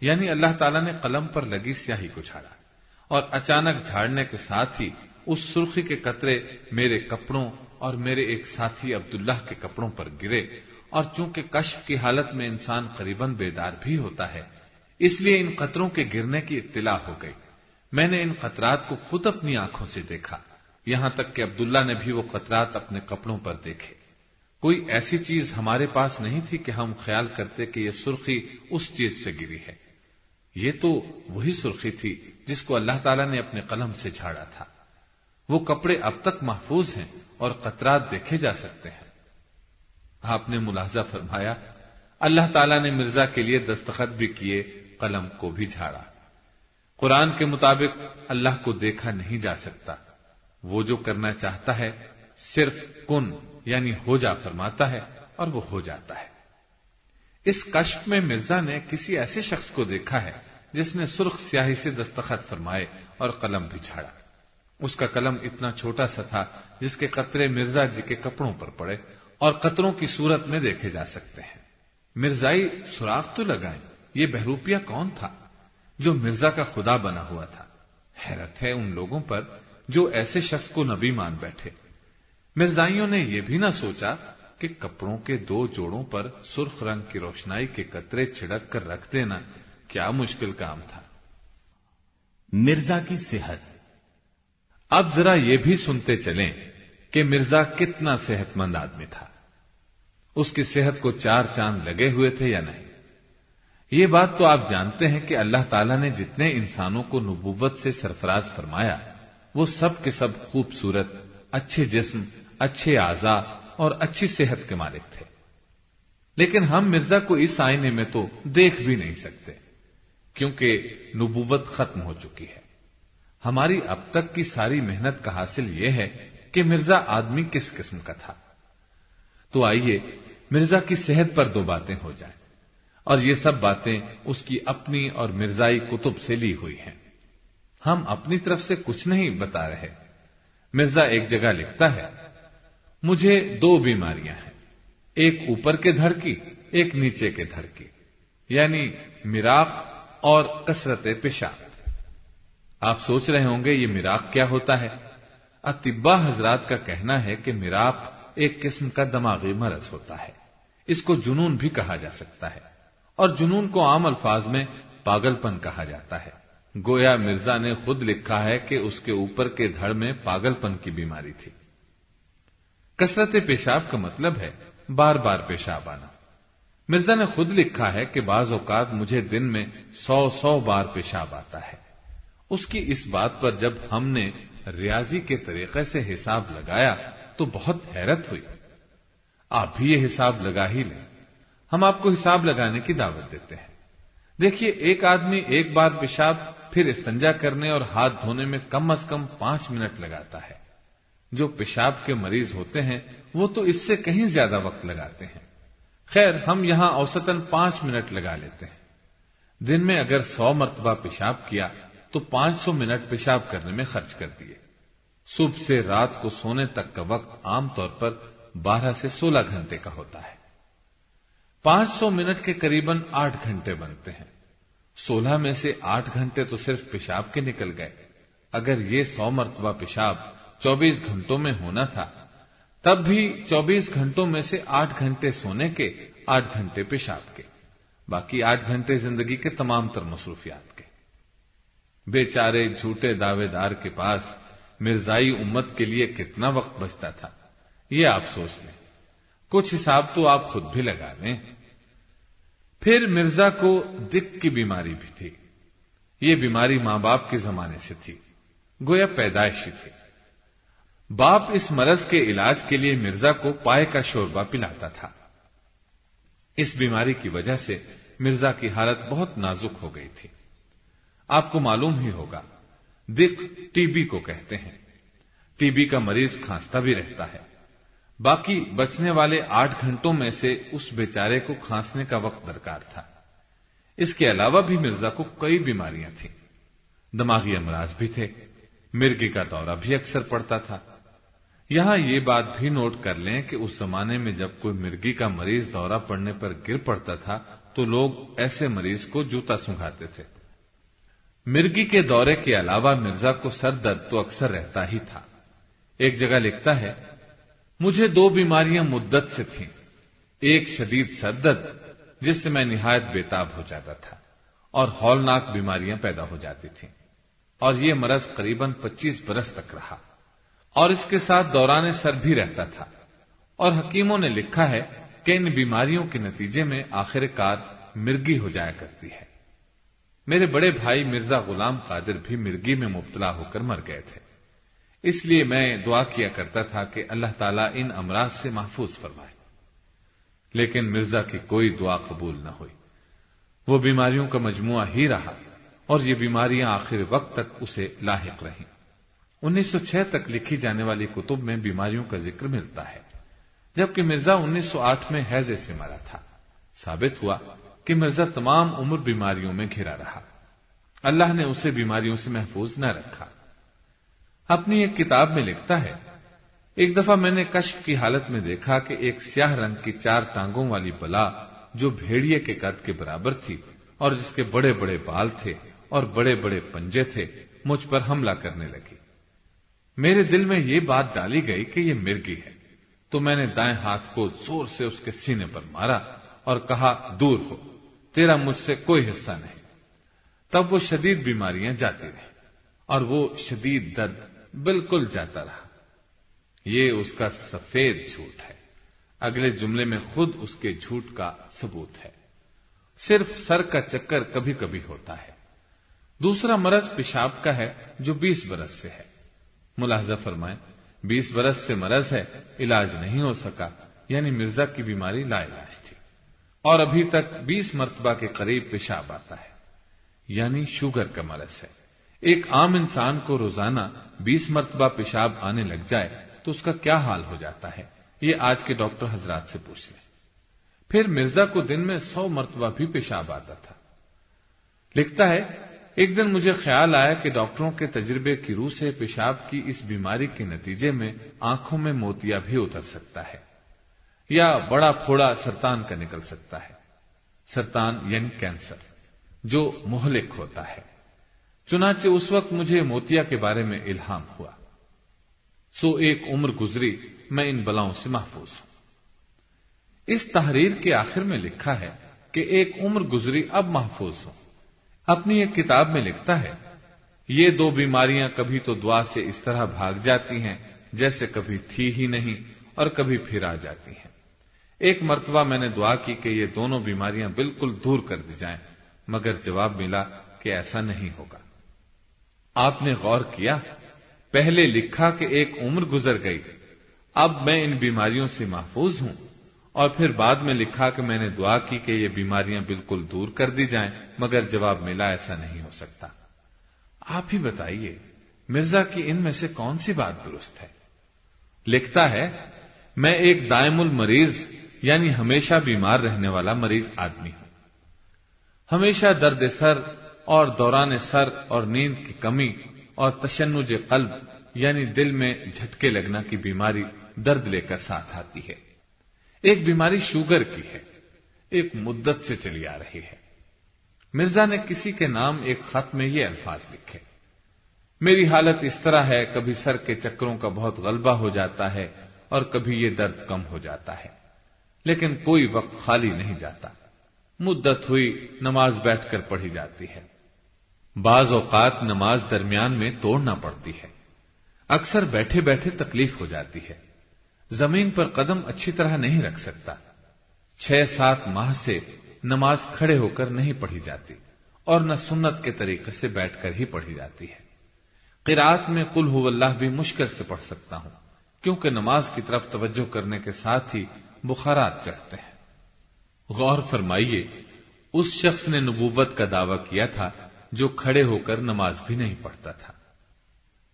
یعنی اللہ تعالیٰ نے قلم پر لگی سیاہی کو جھاڑا۔ اور اچانک جھاڑنے کے ساتھ ہی اس سرخی کے قطرے میرے کپڑوں اور میرے ایک ساتھی عبداللہ کے کپڑوں پر گرے اور چونکہ کشف کی حالت میں انسان قریباً بیدار بھی ہوتا ہے، اس لیے ان قطروں کے گرنے کی اطلاع ہو گئی۔ میں نے ان قطرات کو خود اپنی آنکھوں سے دیکھا۔ یہاں تک کہ عبداللہ نے بھی وہ قطرات اپنے کپڑوں پر دیکھے۔ کوئی ایسی چیز ہمارے پاس نہیں تھی کہ ہم خیال کرتے کہ یہ سرخی اس چیز سے گری ہے۔ یہ تو وہی سرخی تھی جس کو اللہ تعالیٰ نے اپنے قلم سے جھاڑا تھا۔ وہ کپڑے اب تک محفوظ ہیں اور قطرات دیکھے جا سکتے ہیں۔ آپ نے ملاحظہ فرمایا، اللہ تعالیٰ نے مرزا کے لیے دستخط بھی کیے، قلم کو بھی جھاڑا۔ قرآن کے مطابق اللہ کو دیکھا نہیں جا سکتا۔ وہ جو کرنا چاہتا ہے صرف کن یعنی ہو جا فرماتا ہے اور وہ ہو جاتا ہے۔ اس کشف میں مرزا نے کسی ایسے شخص کو دیکھا ہے جس نے سرخ سیاہی سے دستخط فرمائے اور قلم بھی جھاڑا۔ اس کا قلم اتنا چھوٹا سا تھا جس کے قطرے مرزا جی کے کپڑوں پر پڑے اور قطروں کی صورت میں دیکھے جا سکتے ہیں۔ مرزائی سوراخ تو لگائیں، یہ بہروپیہ کون تھا جو مرزا کا خدا بنا ہوا تھا؟ حیرت ہے ان لوگوں پر جو ایسے شخص کو نبی مان بیٹھے۔ مرزائیوں نے یہ بھی نہ سوچا کہ کپڑوں کے دو جوڑوں پر سرخ رنگ کی روشنائی کے قطرے چھڑک کر رکھ دینا کیا مشکل کام تھا۔ مرزا کی صحت۔ اب ذرا یہ بھی سنتے چلیں کہ مرزا کتنا صحت مند آدمی تھا۔ اس کی صحت کو چار چاند لگے ہوئے تھے یا نہیں؟ یہ بات تو آپ جانتے ہیں کہ اللہ تعالیٰ نے جتنے انسانوں کو نبوت سے سرفراز فرمایا، وہ سب کے سب خوبصورت، اچھے جسم، اچھے اعضا اور اچھی صحت کے مالک تھے۔ لیکن ہم مرزا کو اس آئینے میں تو دیکھ بھی نہیں سکتے، کیونکہ نبوت ختم ہو چکی ہے۔ ہماری اب تک کی ساری محنت کا حاصل یہ ہے کہ مرزا آدمی کس قسم کا تھا۔ تو آئیے مرزا کی صحت پر دو باتیں ہو جائیں۔ اور یہ سب باتیں اس کی اپنی اور مرزائی کتب سے لی ہوئی ہیں۔ ہم اپنی طرف سے کچھ نہیں بتا رہے۔ مرزا ایک جگہ لکھتا ہے مجھے دو بیماریاں ہیں۔ ایک اوپر کے دھڑ کی، ایک نیچے کے دھڑ کی۔ یعنی میراق اور کثرت پیشاب۔ آپ سوچ رہے ہوں گے، یہ میراق کیا ہوتا ہے؟ اتبا حضرات کا کہنا ہے کہ میراق ایک قسم کا دماغی مرض ہوتا ہے۔ اس کو جنون بھی کہا جا سکتا ہے۔ اور جنون کو عام الفاظ میں پاگل پن کہا جاتا ہے۔ گویا مرزا نے خود لکھا ہے کہ اس کے اوپر کے دھڑ میں پاگل پن کی بیماری تھی۔ کثرت پیشاب کا مطلب ہے بار بار پیشاب آنا۔ مرزا نے خود لکھا ہے کہ بعض اوقات مجھے دن میں سو سو بار پیشاب آتا ہے۔ اس کی اس بات پر جب ہم نے ریاضی کے طریقے سے حساب لگایا تو بہت حیرت ہوئی۔ آپ بھی یہ حساب لگا ہی لیں۔ ہم آپ کو حساب لگانے کی دعوت دیتے ہیں۔ دیکھیے، ایک آدمی ایک بار پیشاب پھر استنجا کرنے اور ہاتھ دھونے میں کم از کم پانچ منٹ لگاتا ہے۔ جو پیشاب کے مریض ہوتے ہیں، وہ تو اس سے کہیں زیادہ وقت لگاتے ہیں۔ خیر، ہم یہاں اوسطن پانچ منٹ لگا لیتے ہیں۔ دن میں اگر سو مرتبہ پیشاب کیا، تو پانچ سو منٹ پیشاب کرنے میں خرچ کر دیے۔ صبح سے رات کو سونے تک کا وقت عام طور پر بارہ سے سولہ گھنٹے کا ہوتا ہے۔ پانچ سو منٹ کے قریب آٹھ گھنٹے بنتے ہیں۔ سولہ میں سے آٹھ گھنٹے تو صرف پیشاب کے نکل گئے۔ اگر یہ سو مرتبہ پیشاب چوبیس گھنٹوں میں ہونا تھا۔ تب بھی چوبیس گھنٹوں میں سے آٹھ گھنٹے سونے کے، آٹھ گھنٹے پیشاب کے۔ باقی آٹھ گھنٹے زندگی کے تمام تر مصروفیات کے۔ بیچارے جھوٹے دعوے دار کے پاس مرزائی امت کے لیے کتنا وقت بچتا تھا، یہ آپ سوچ لیں۔ کچھ حساب تو آپ خود بھی لگا لیں۔ پھر مرزا کو دک کی بیماری بھی تھی۔ یہ بیماری ماں باپ کے زمانے سے تھی۔ گویا پیدائشی تھی۔ باپ اس مرض کے علاج کے لیے مرزا کو پائے کا شوربہ پلاتا تھا۔ اس بیماری کی وجہ سے مرزا کی حالت بہت نازک ہو گئی تھی۔ آپ کو معلوم ہی ہوگا دک ٹی بی کو کہتے ہیں۔ ٹی بی کا مریض کھانستا بھی رہتا ہے۔ باقی بچنے والے آٹھ گھنٹوں میں سے اس بیچارے کو کھانسنے کا وقت درکار تھا۔ اس کے علاوہ بھی مرزا کو کئی بیماریاں تھیں۔ دماغی امراض بھی تھے۔ مرگی کا دورہ بھی اکثر پڑتا تھا۔ یہاں یہ بات بھی نوٹ کر لیں کہ اس زمانے میں جب کوئی مرگی کا مریض دورہ پڑنے پر گر پڑتا تھا، تو لوگ ایسے مریض کو جوتا سنگھاتے تھے۔ مرگی کے دورے کے علاوہ مرزا کو سر درد تو اکثر رہتا ہی تھا۔ ایک جگہ لکھتا ہے، مجھے دو بیماریاں مدت سے تھیں۔ ایک شدید سردت جس سے میں نہایت بےتاب ہو جاتا تھا، اور ہولناک بیماریاں پیدا ہو جاتی تھیں۔ اور یہ مرض قریب پچیس برس تک رہا۔ اور اس کے ساتھ دوران سر بھی رہتا تھا۔ اور حکیموں نے لکھا ہے کہ ان بیماریوں کے نتیجے میں آخر کار مرگی ہو جایا کرتی ہے۔ میرے بڑے بھائی مرزا غلام قادر بھی مرگی میں مبتلا ہو کر مر گئے تھے۔ اس لیے میں دعا کیا کرتا تھا کہ اللہ تعالیٰ ان امراض سے محفوظ فرمائے۔ لیکن مرزا کی کوئی دعا قبول نہ ہوئی۔ وہ بیماریوں کا مجموعہ ہی رہا اور یہ بیماریاں آخر وقت تک اسے لاحق رہیں۔ انیس سو چھ تک لکھی جانے والی کتب میں بیماریوں کا ذکر ملتا ہے، جبکہ مرزا انیس سو آٹھ میں حیضے سے مرا تھا۔ ثابت ہوا کہ مرزا تمام عمر بیماریوں میں گھرا رہا۔ اللہ نے اسے بیماریوں سے محفوظ نہ رکھا۔ اپنی ایک کتاب میں لکھتا ہے، ایک دفعہ میں نے کشف کی حالت میں دیکھا کہ ایک سیاہ رنگ کی چار ٹانگوں والی بلا جو بھیڑیے کے قد کے برابر تھی اور جس کے بڑے بڑے بال تھے اور بڑے بڑے پنجے تھے، مجھ پر حملہ کرنے لگی۔ میرے دل میں یہ بات ڈالی گئی کہ یہ مرگی ہے۔ تو میں نے دائیں ہاتھ کو زور سے اس کے سینے پر مارا اور کہا، دور ہو، تیرا مجھ سے کوئی حصہ نہیں۔ تب وہ شدید بیماریاں جاتی رہیں اور وہ شدید درد بالکل جاتا رہا۔ یہ اس کا سفید جھوٹ ہے۔ اگلے جملے میں خود اس کے جھوٹ کا ثبوت ہے۔ صرف سر کا چکر کبھی کبھی ہوتا ہے۔ دوسرا مرض پیشاب کا ہے جو بیس برس سے ہے۔ ملاحظہ فرمائیں، بیس برس سے مرض ہے، علاج نہیں ہو سکا یعنی مرزا کی بیماری لا علاج تھی۔ اور ابھی تک بیس مرتبہ کے قریب پیشاب آتا ہے یعنی شوگر کا مرض ہے۔ ایک عام انسان کو روزانہ بیس مرتبہ پیشاب آنے لگ جائے تو اس کا کیا حال ہو جاتا ہے؟ یہ آج کے ڈاکٹر حضرات سے پوچھ لیں۔ پھر مرزا کو دن میں سو مرتبہ بھی پیشاب آتا تھا۔ لکھتا ہے ایک دن مجھے خیال آیا کہ ڈاکٹروں کے تجربے کی روح سے پیشاب کی اس بیماری کے نتیجے میں آنکھوں میں موتیا بھی اتر سکتا ہے، یا بڑا پھوڑا سرطان کا نکل سکتا ہے۔ سرطان یعنی کینسر، جو مہلک ہوتا ہے۔ چنانچہ اس وقت مجھے موتیا کے بارے میں الہام ہوا۔ سو ایک عمر گزری، میں ان بلاؤں سے محفوظ ہوں۔ اس تحریر کے آخر میں لکھا ہے کہ ایک عمر گزری، اب محفوظ ہوں۔ اپنی ایک کتاب میں لکھتا ہے، یہ دو بیماریاں کبھی تو دعا سے اس طرح بھاگ جاتی ہیں جیسے کبھی تھی ہی نہیں اور کبھی پھر آ جاتی ہیں۔ ایک مرتبہ میں نے دعا کی کہ یہ دونوں بیماریاں بالکل دور کر دی جائیں، مگر جواب ملا کہ ایسا نہیں ہوگا۔ آپ نے غور کیا، پہلے لکھا کہ ایک عمر گزر گئی، اب میں ان بیماریوں سے محفوظ ہوں۔ اور پھر بعد میں لکھا کہ میں نے دعا کی کہ یہ بیماریاں بالکل دور کر دی جائیں، مگر جواب ملا ایسا نہیں ہو سکتا۔ آپ ہی بتائیے، مرزا کی ان میں سے کون سی بات درست ہے؟ لکھتا ہے، میں ایک دائم المریض یعنی ہمیشہ بیمار رہنے والا مریض آدمی ہوں۔ ہمیشہ درد سر اور دوران سر اور نیند کی کمی اور تشنج قلب یعنی دل میں جھٹکے لگنا کی بیماری درد لے کر ساتھ آتی ہے۔ ایک بیماری شوگر کی ہے۔ ایک مدت سے چلی آ رہی ہے۔ مرزا نے کسی کے نام ایک خط میں یہ الفاظ لکھے۔ میری حالت اس طرح ہے، کبھی سر کے چکروں کا بہت غلبہ ہو جاتا ہے اور کبھی یہ درد کم ہو جاتا ہے۔ لیکن کوئی وقت خالی نہیں جاتا۔ مدت ہوئی، نماز بیٹھ کر پڑھی جاتی ہے۔ بعض اوقات نماز درمیان میں توڑنا پڑتی ہے۔ اکثر بیٹھے بیٹھے تکلیف ہو جاتی ہے۔ زمین پر قدم اچھی طرح نہیں رکھ سکتا۔ چھ سات ماہ سے نماز کھڑے ہو کر نہیں پڑھی جاتی اور نہ سنت کے طریقے سے بیٹھ کر ہی پڑھی جاتی ہے۔ قرآت میں کل ہو اللہ بھی مشکل سے پڑھ سکتا ہوں، کیونکہ نماز کی طرف توجہ کرنے کے ساتھ ہی بخارات چڑھتے ہیں۔ غور فرمائیے، اس شخص نے نبوت کا دعویٰ کیا تھا جو کھڑے ہو کر نماز بھی نہیں پڑھتا تھا۔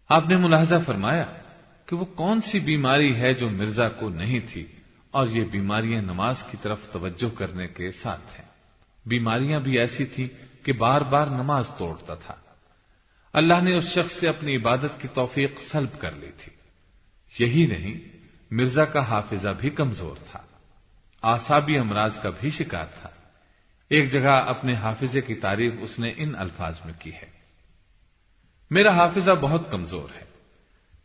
آپ نے ملاحظہ فرمایا؟ کہ وہ کون سی بیماری ہے جو مرزا کو نہیں تھی اور یہ بیماریاں نماز کی طرف توجہ کرنے کے ساتھ ہیں۔ بیماریاں بھی ایسی تھیں کہ بار بار نماز توڑتا تھا۔ اللہ نے اس شخص سے اپنی عبادت کی توفیق سلب کر لی تھی۔ یہی نہیں، مرزا کا حافظہ بھی کمزور تھا۔ آسابی امراض کا بھی شکار تھا۔ ایک جگہ اپنے حافظے کی تعریف اس نے ان الفاظ میں کی ہے۔ میرا حافظہ بہت کمزور ہے۔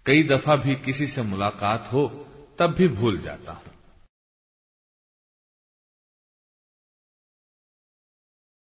کئی دفعہ بھی کسی سے ملاقات ہو تب بھی بھول جاتا ہوں۔